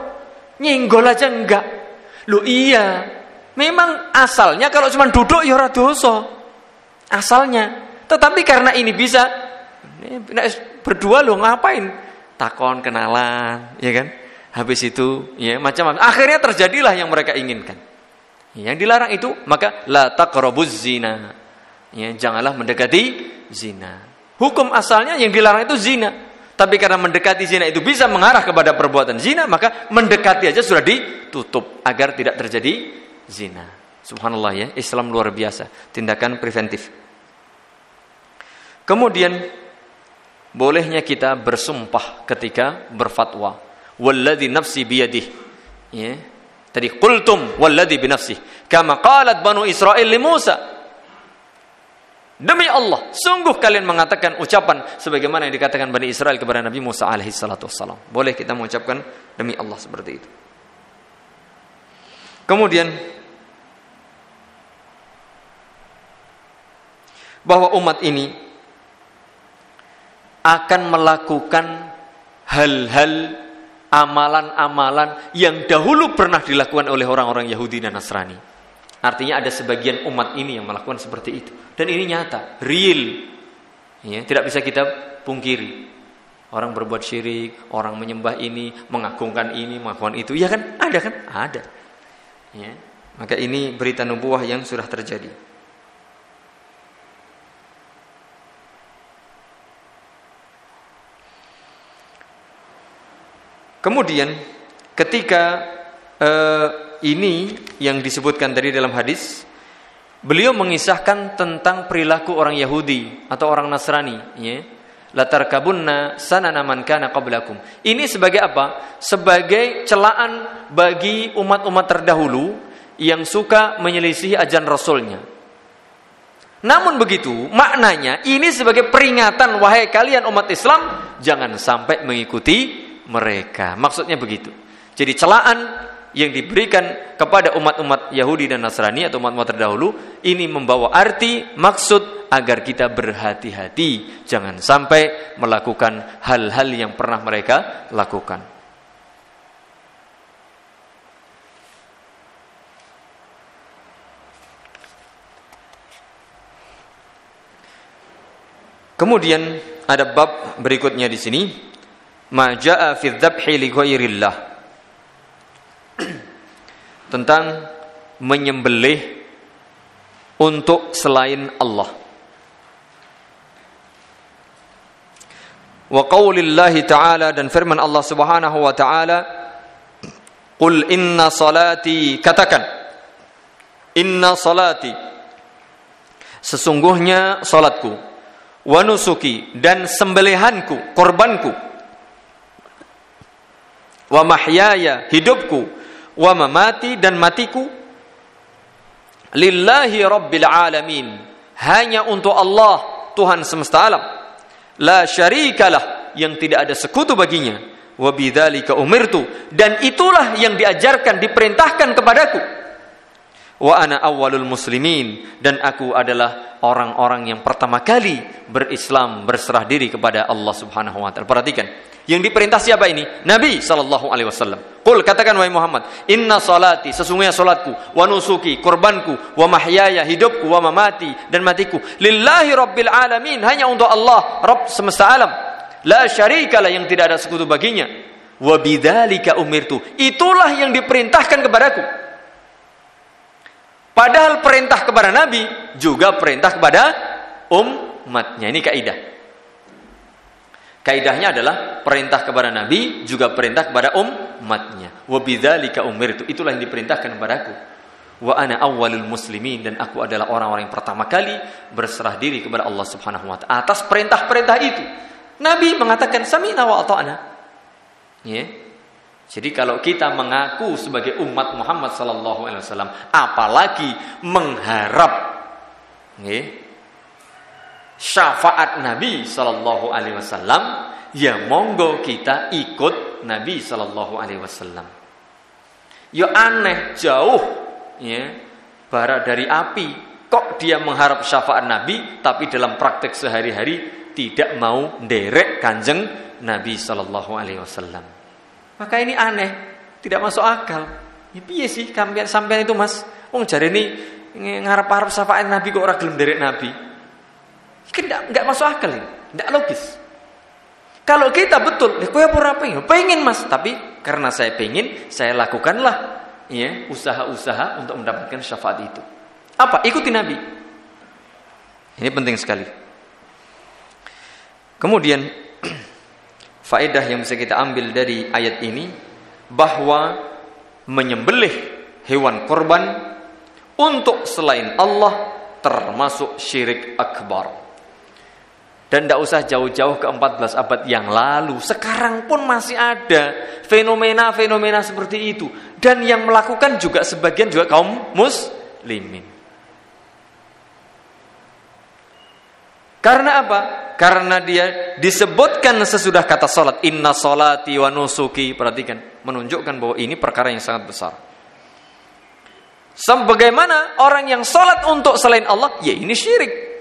Nyenggol aja enggak. Loh iya. Memang asalnya kalau cuma duduk ya ora dosa. Asalnya. Tetapi karena ini bisa berdua lo ngapain? Takon kenalan, ya kan? Habis itu ya macam-macam. Akhirnya terjadilah yang mereka inginkan. Yang dilarang itu maka la taqrabuz zina Ya, janganlah mendekati zina. Hukum asalnya yang dilarang itu zina. Tapi karena mendekati zina itu bisa mengarah kepada perbuatan zina, maka mendekati aja sudah ditutup agar tidak terjadi zina. Subhanallah ya, Islam luar biasa, tindakan preventif. Kemudian bolehnya kita bersumpah ketika berfatwa. Walladzi nafsi biyadih. Ya. Tadi qultum walladzi binafsih. Kama qalat Banu Israel li Musa. Demi Allah, sungguh kalian mengatakan ucapan sebagaimana yang dikatakan Bani Israel kepada Nabi Musa alaihi salatu wassalam. Boleh kita mengucapkan demi Allah seperti itu. Kemudian bahwa umat ini akan melakukan hal-hal amalan-amalan yang dahulu pernah dilakukan oleh orang-orang Yahudi dan Nasrani. Artinya ada sebagian umat ini yang melakukan seperti itu. Dan ini nyata, real. Ya, tidak bisa kita pungkiri. Orang berbuat syirik, orang menyembah ini, mengagungkan ini, mengagungkan itu. Ya kan? Ada kan? Ada. Ya. Maka ini berita nubuah yang sudah terjadi. Kemudian ketika eh, ini yang disebutkan tadi dalam hadis, beliau mengisahkan tentang perilaku orang Yahudi atau orang Nasrani, ya. Latar kabunna sanana man kana qablakum. Ini sebagai apa? Sebagai celaan bagi umat-umat terdahulu yang suka menyelisihi ajaran Rasulnya. Namun begitu, maknanya ini sebagai peringatan wahai kalian umat Islam jangan sampai mengikuti mereka. Maksudnya begitu. Jadi celaan yang diberikan kepada umat-umat Yahudi dan Nasrani atau umat-umat terdahulu ini membawa arti maksud agar kita berhati-hati jangan sampai melakukan hal-hal yang pernah mereka lakukan. Kemudian ada bab berikutnya di sini maja'a fi dzabhi li ghairillah tentang menyembelih untuk selain Allah. Wa qaulillahi ta'ala dan firman Allah Subhanahu wa taala Qul inna salati katakan Inna salati Sesungguhnya salatku wa nusuki dan sembelihanku, korbanku wa mahyaya hidupku. Wa mamati dan matiku. Lillahi rabbil alamin. Hanya untuk Allah Tuhan semesta alam. La syarikalah yang tidak ada sekutu baginya. Wa bidzalika umirtu. Dan itulah yang diajarkan diperintahkan kepadaku wa ana awwalul muslimin dan aku adalah orang-orang yang pertama kali berislam berserah diri kepada Allah Subhanahu wa taala perhatikan yang diperintah siapa ini? Nabi sallallahu alaihi wasallam. Qul katakan wahai Muhammad, inna salati sesungguhnya salatku, wa nusuki kurbanku, wa mahyaya hidupku, wa mamati dan matiku lillahi rabbil alamin hanya untuk Allah Rabb semesta alam. La syarikalah yang tidak ada sekutu baginya. Wa bidzalika umirtu. Itulah yang diperintahkan kepadaku. Padahal perintah kepada Nabi juga perintah kepada umatnya. Ini kaidah. Kaidahnya adalah perintah kepada Nabi juga perintah kepada umatnya. Wa bidzalika umirtu. Itulah yang diperintahkan kepadaku. Wa ana awwalul muslimin dan aku adalah orang-orang yang pertama kali berserah diri kepada Allah Subhanahu wa taala atas perintah-perintah itu. Nabi mengatakan sami'na wa ata'na. Ya. Jadi kalau kita mengaku sebagai umat Muhammad sallallahu alaihi wasallam apalagi mengharap ya, syafaat Nabi Shallallahu Alaihi Wasallam, ya monggo kita ikut Nabi Shallallahu Alaihi Wasallam. Ya aneh jauh, ya bara dari api. Kok dia mengharap syafaat Nabi, tapi dalam praktek sehari-hari tidak mau derek kanjeng Nabi Shallallahu Alaihi Wasallam. Maka ini aneh, tidak masuk akal. Ya piye sih sampean itu mas? Wong jare ini ngarep-harap syafaat Nabi kok ora gelem derek Nabi. Kan enggak masuk akal ini, enggak logis. Kalau kita betul, ya kowe apa pengen? Pengen Mas, tapi karena saya pengen, saya lakukanlah ya usaha-usaha untuk mendapatkan syafaat itu. Apa? Ikuti Nabi. Ini penting sekali. Kemudian faedah yang bisa kita ambil dari ayat ini bahwa menyembelih hewan korban untuk selain Allah termasuk syirik akbar. Dan tidak usah jauh-jauh ke 14 abad yang lalu. Sekarang pun masih ada fenomena-fenomena seperti itu. Dan yang melakukan juga sebagian juga kaum muslimin. Karena apa? Karena dia disebutkan sesudah kata salat. Inna salati wa nusuki. Perhatikan. Menunjukkan bahwa ini perkara yang sangat besar. Sebagaimana orang yang salat untuk selain Allah, ya ini syirik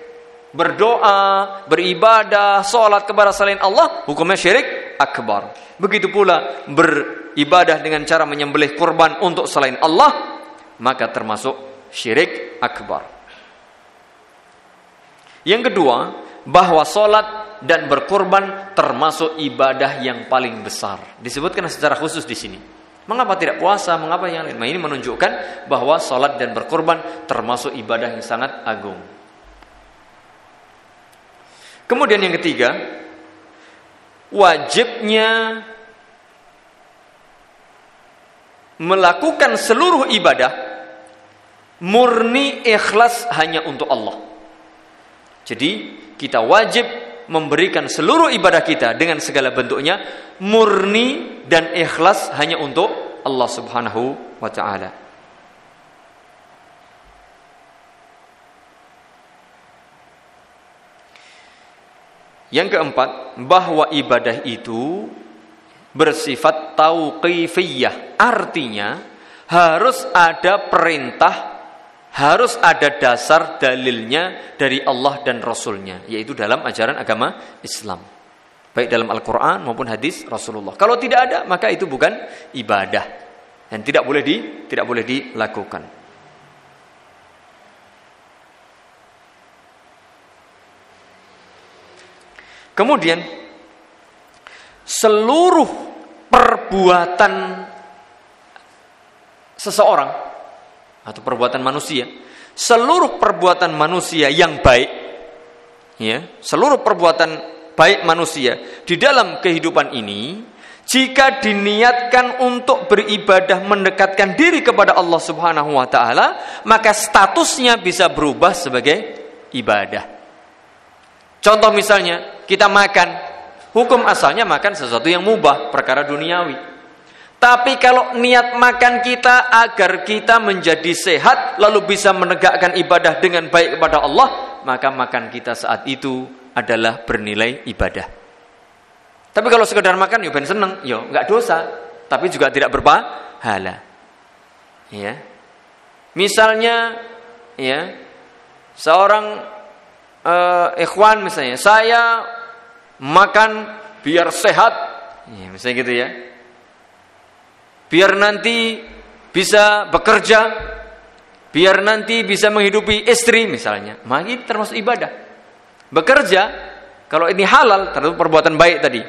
berdoa, beribadah, sholat kepada selain Allah, hukumnya syirik akbar. Begitu pula beribadah dengan cara menyembelih kurban untuk selain Allah, maka termasuk syirik akbar. Yang kedua, bahwa sholat dan berkorban termasuk ibadah yang paling besar. Disebutkan secara khusus di sini. Mengapa tidak puasa? Mengapa yang lain? Nah, ini menunjukkan bahwa sholat dan berkorban termasuk ibadah yang sangat agung. Kemudian yang ketiga, wajibnya melakukan seluruh ibadah murni ikhlas hanya untuk Allah. Jadi kita wajib memberikan seluruh ibadah kita dengan segala bentuknya murni dan ikhlas hanya untuk Allah Subhanahu wa taala. Yang keempat, bahwa ibadah itu bersifat tauqifiyah. Artinya harus ada perintah, harus ada dasar dalilnya dari Allah dan Rasulnya, yaitu dalam ajaran agama Islam. Baik dalam Al-Quran maupun hadis Rasulullah. Kalau tidak ada, maka itu bukan ibadah. Dan tidak boleh di, tidak boleh dilakukan. Kemudian seluruh perbuatan seseorang atau perbuatan manusia, seluruh perbuatan manusia yang baik ya, seluruh perbuatan baik manusia di dalam kehidupan ini jika diniatkan untuk beribadah mendekatkan diri kepada Allah Subhanahu wa taala, maka statusnya bisa berubah sebagai ibadah. Contoh misalnya, kita makan, hukum asalnya makan sesuatu yang mubah, perkara duniawi. Tapi kalau niat makan kita agar kita menjadi sehat lalu bisa menegakkan ibadah dengan baik kepada Allah, maka makan kita saat itu adalah bernilai ibadah. Tapi kalau sekedar makan, yo ben seneng, yo nggak dosa, tapi juga tidak berpahala. Ya. Misalnya, ya, seorang uh, ikhwan misalnya, saya makan biar sehat, ya, misalnya gitu ya. Biar nanti bisa bekerja, biar nanti bisa menghidupi istri misalnya. Maka termasuk ibadah. Bekerja, kalau ini halal, termasuk perbuatan baik tadi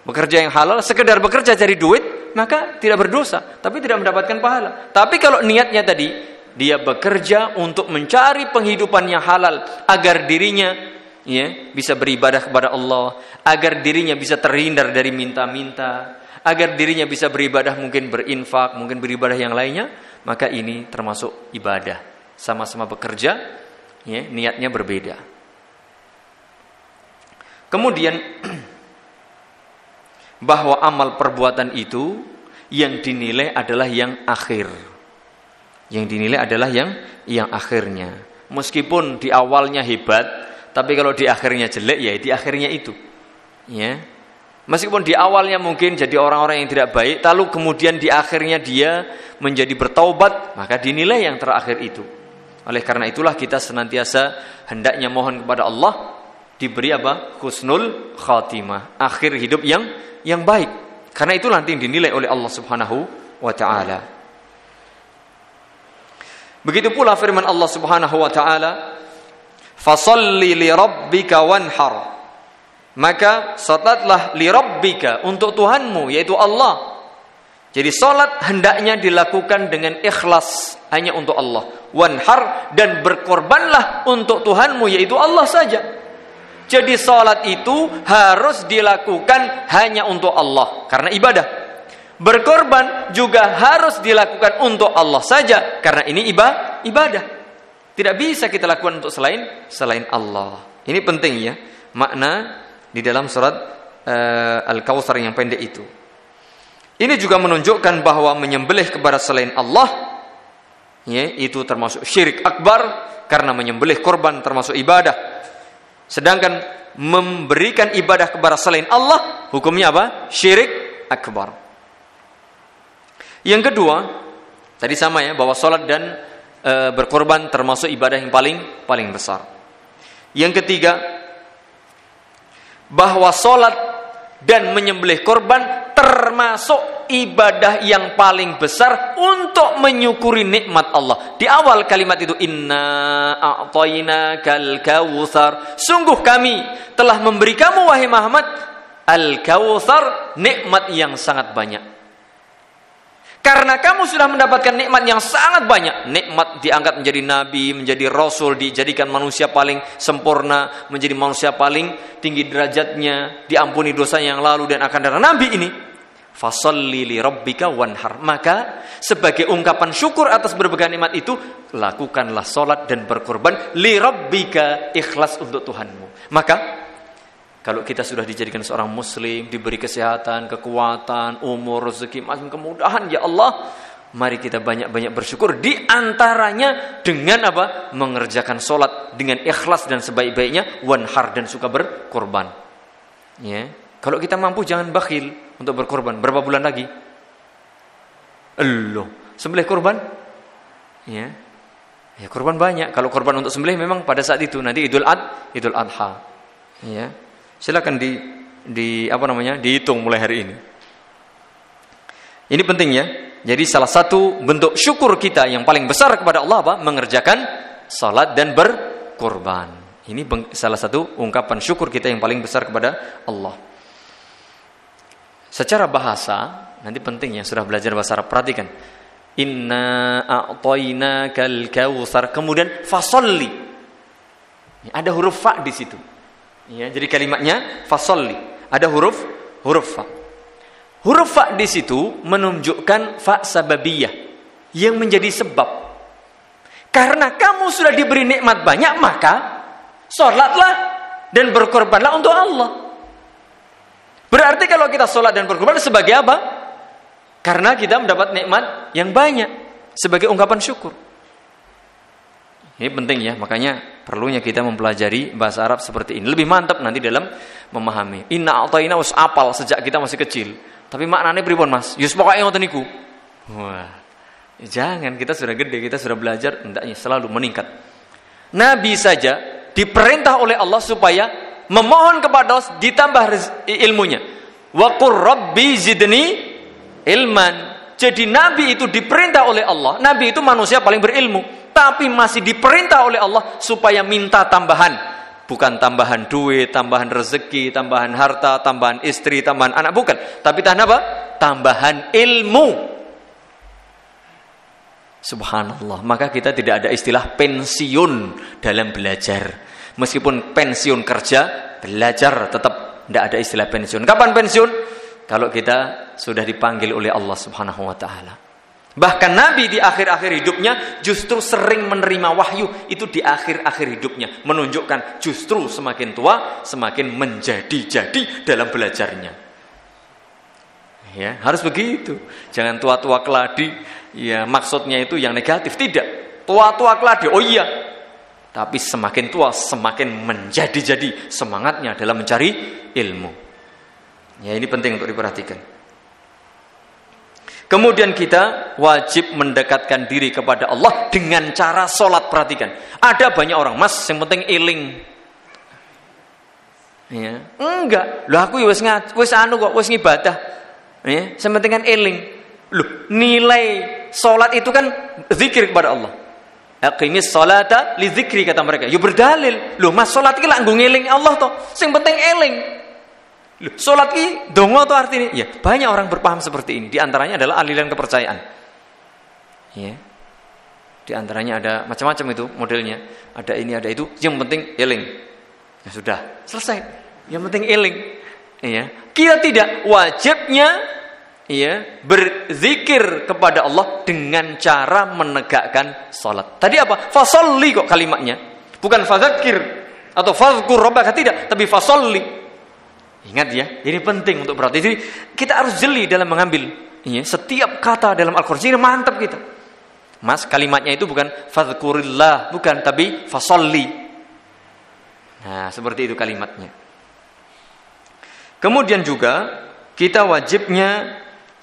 bekerja yang halal, sekedar bekerja cari duit, maka tidak berdosa, tapi tidak mendapatkan pahala. Tapi kalau niatnya tadi, dia bekerja untuk mencari penghidupan yang halal agar dirinya ya bisa beribadah kepada Allah, agar dirinya bisa terhindar dari minta-minta, agar dirinya bisa beribadah mungkin berinfak, mungkin beribadah yang lainnya, maka ini termasuk ibadah. Sama-sama bekerja, ya, niatnya berbeda. Kemudian [clears throat] bahwa amal perbuatan itu yang dinilai adalah yang akhir. Yang dinilai adalah yang yang akhirnya. Meskipun di awalnya hebat, tapi kalau di akhirnya jelek ya di akhirnya itu. Ya. Meskipun di awalnya mungkin jadi orang-orang yang tidak baik, lalu kemudian di akhirnya dia menjadi bertaubat, maka dinilai yang terakhir itu. Oleh karena itulah kita senantiasa hendaknya mohon kepada Allah diberi apa? Husnul khatimah, akhir hidup yang yang baik. Karena itu nanti dinilai oleh Allah Subhanahu wa taala. Begitu pula firman Allah Subhanahu wa taala, "Fasalli li rabbika wanhar." Maka salatlah li rabbika untuk Tuhanmu yaitu Allah. Jadi salat hendaknya dilakukan dengan ikhlas hanya untuk Allah. Wanhar dan berkorbanlah untuk Tuhanmu yaitu Allah saja. Jadi sholat itu harus dilakukan hanya untuk Allah karena ibadah. Berkorban juga harus dilakukan untuk Allah saja karena ini ibadah. Tidak bisa kita lakukan untuk selain selain Allah. Ini penting ya makna di dalam surat uh, Al-Kautsar yang pendek itu. Ini juga menunjukkan bahwa menyembelih kepada selain Allah ya, itu termasuk syirik akbar karena menyembelih korban termasuk ibadah. Sedangkan memberikan ibadah kepada selain Allah hukumnya apa? Syirik akbar. Yang kedua, tadi sama ya bahwa sholat dan e, berkorban termasuk ibadah yang paling paling besar. Yang ketiga, bahwa sholat dan menyembelih korban termasuk ibadah yang paling besar untuk menyukuri nikmat Allah. Di awal kalimat itu inna a'tayna kal kautsar. Sungguh kami telah memberi kamu wahai Muhammad al kautsar nikmat yang sangat banyak. Karena kamu sudah mendapatkan nikmat yang sangat banyak. Nikmat diangkat menjadi nabi, menjadi rasul, dijadikan manusia paling sempurna, menjadi manusia paling tinggi derajatnya, diampuni dosa yang lalu dan akan datang nabi ini Fasalli li rabbika wanhar. Maka sebagai ungkapan syukur atas berbagai nikmat itu, lakukanlah solat dan berkorban li rabbika ikhlas untuk Tuhanmu. Maka kalau kita sudah dijadikan seorang muslim, diberi kesehatan, kekuatan, umur, rezeki, macam kemudahan, ya Allah, mari kita banyak-banyak bersyukur di antaranya dengan apa? Mengerjakan solat dengan ikhlas dan sebaik-baiknya, wanhar dan suka berkorban. Ya. Kalau kita mampu jangan bakhil, untuk berkorban. Berapa bulan lagi? Loh, sembelih korban? Ya. Ya, korban banyak. Kalau korban untuk sembelih memang pada saat itu nanti Idul Ad, Idul Adha. Ya. Silakan di di apa namanya? dihitung mulai hari ini. Ini penting ya. Jadi salah satu bentuk syukur kita yang paling besar kepada Allah apa? Mengerjakan salat dan berkorban. Ini salah satu ungkapan syukur kita yang paling besar kepada Allah. Secara bahasa, nanti penting yang sudah belajar bahasa Arab perhatikan. Inna a'tainakal kautsar. Kemudian fasolli. Ada huruf fa di situ. Ya, jadi kalimatnya fasolli. Ada huruf huruf fa. Huruf fa di situ menunjukkan fa sababiyah yang menjadi sebab karena kamu sudah diberi nikmat banyak, maka sholatlah dan berkorbanlah untuk Allah. Berarti kalau kita sholat dan berkorban sebagai apa? Karena kita mendapat nikmat yang banyak sebagai ungkapan syukur. Ini penting ya, makanya perlunya kita mempelajari bahasa Arab seperti ini. Lebih mantap nanti dalam memahami. Inna a'tayna us apal sejak kita masih kecil. Tapi maknanya pripun Mas? Yus pokoknya niku. Wah. Jangan, kita sudah gede, kita sudah belajar, hendaknya selalu meningkat. Nabi saja diperintah oleh Allah supaya memohon kepada Allah ditambah ilmunya. Wa qur rabbi zidni ilman. Jadi Nabi itu diperintah oleh Allah. Nabi itu manusia paling berilmu, tapi masih diperintah oleh Allah supaya minta tambahan. Bukan tambahan duit, tambahan rezeki, tambahan harta, tambahan istri, tambahan anak, bukan. Tapi tahan apa? Tambahan ilmu. Subhanallah. Maka kita tidak ada istilah pensiun dalam belajar. Meskipun pensiun kerja, belajar tetap tidak ada istilah pensiun. Kapan pensiun? Kalau kita sudah dipanggil oleh Allah Subhanahu wa taala. Bahkan Nabi di akhir-akhir hidupnya justru sering menerima wahyu itu di akhir-akhir hidupnya, menunjukkan justru semakin tua semakin menjadi-jadi dalam belajarnya. Ya, harus begitu. Jangan tua-tua keladi. Ya maksudnya itu yang negatif. Tidak. Tua-tua keladi oh iya. Tapi semakin tua semakin menjadi-jadi semangatnya dalam mencari ilmu. Ya ini penting untuk diperhatikan kemudian kita wajib mendekatkan diri kepada Allah dengan cara sholat perhatikan ada banyak orang mas yang penting iling ya enggak lo aku ya wis wis anu kok wis ngibadah ya sementing kan iling Loh, nilai solat itu kan zikir kepada Allah. Aqimis salata li zikri kata mereka. Ya berdalil. Loh, mas solat iki lak ngeling Allah toh. Sing penting eling. Solat iki dongo to artinya? Ya, banyak orang berpaham seperti ini. Di antaranya adalah aliran kepercayaan. Ya. Di antaranya ada macam-macam itu modelnya. Ada ini, ada itu. Yang penting eling. Ya sudah, selesai. Yang penting eling. Ya. Kita tidak wajibnya ya berzikir kepada Allah dengan cara menegakkan salat. Tadi apa? Fasolli kok kalimatnya. Bukan fadzakir atau fadzkur rabbaka tidak, tapi fasolli. Ingat ya, ini penting untuk berarti. Jadi kita harus jeli dalam mengambil ya, setiap kata dalam Al-Qur'an. Ini mantap kita. Mas, kalimatnya itu bukan fadzkurillah, bukan tapi fasolli. Nah, seperti itu kalimatnya. Kemudian juga kita wajibnya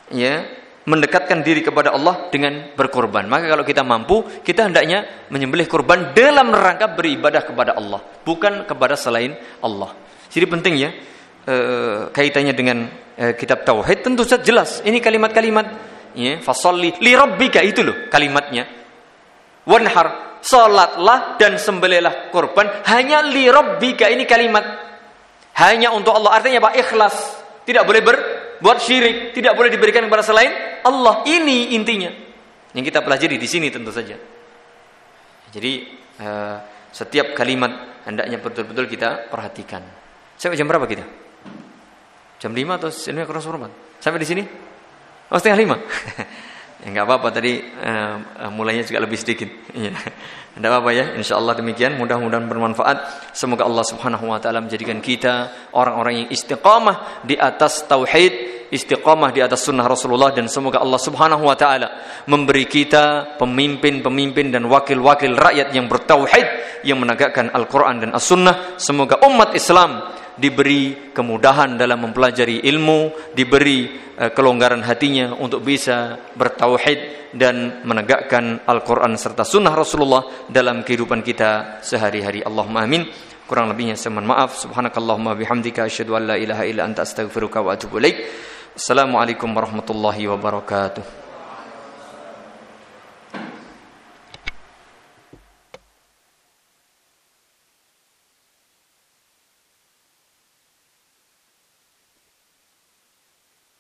ya mendekatkan diri kepada Allah dengan berkorban. Maka kalau kita mampu, kita hendaknya menyembelih korban dalam rangka beribadah kepada Allah, bukan kepada selain Allah. Jadi penting ya e, kaitannya dengan e, kitab tauhid tentu saja jelas. Ini kalimat-kalimat ya, fasolli li rabbika itu loh kalimatnya. Wanhar salatlah dan sembelihlah korban hanya li rabbika ini kalimat hanya untuk Allah. Artinya apa? Ikhlas. Tidak boleh ber buat syirik, tidak boleh diberikan kepada selain Allah. Ini intinya. Yang kita pelajari di sini tentu saja. Jadi uh, setiap kalimat hendaknya betul-betul kita perhatikan. Sampai jam berapa kita? Jam 5 atau ini kurang seperempat? Sampai di sini? Oh setengah lima. [laughs] ya nggak apa-apa tadi uh, mulainya juga lebih sedikit. [laughs] Iya. Tidak apa-apa ya, insya Allah demikian. Mudah-mudahan bermanfaat. Semoga Allah Subhanahu Wa Taala menjadikan kita orang-orang yang istiqamah di atas tauhid, istiqamah di atas sunnah Rasulullah dan semoga Allah Subhanahu Wa Taala memberi kita pemimpin-pemimpin dan wakil-wakil rakyat yang bertauhid, yang menegakkan Al-Quran dan As-Sunnah. Semoga umat Islam diberi kemudahan dalam mempelajari ilmu, diberi uh, kelonggaran hatinya untuk bisa bertauhid dan menegakkan Al-Quran serta sunnah Rasulullah dalam kehidupan kita sehari-hari. Allahumma amin. Kurang lebihnya saya mohon maaf. Subhanakallahumma bihamdika asyhadu an la ilaha illa anta astaghfiruka wa atubu ilaik. Assalamualaikum warahmatullahi wabarakatuh.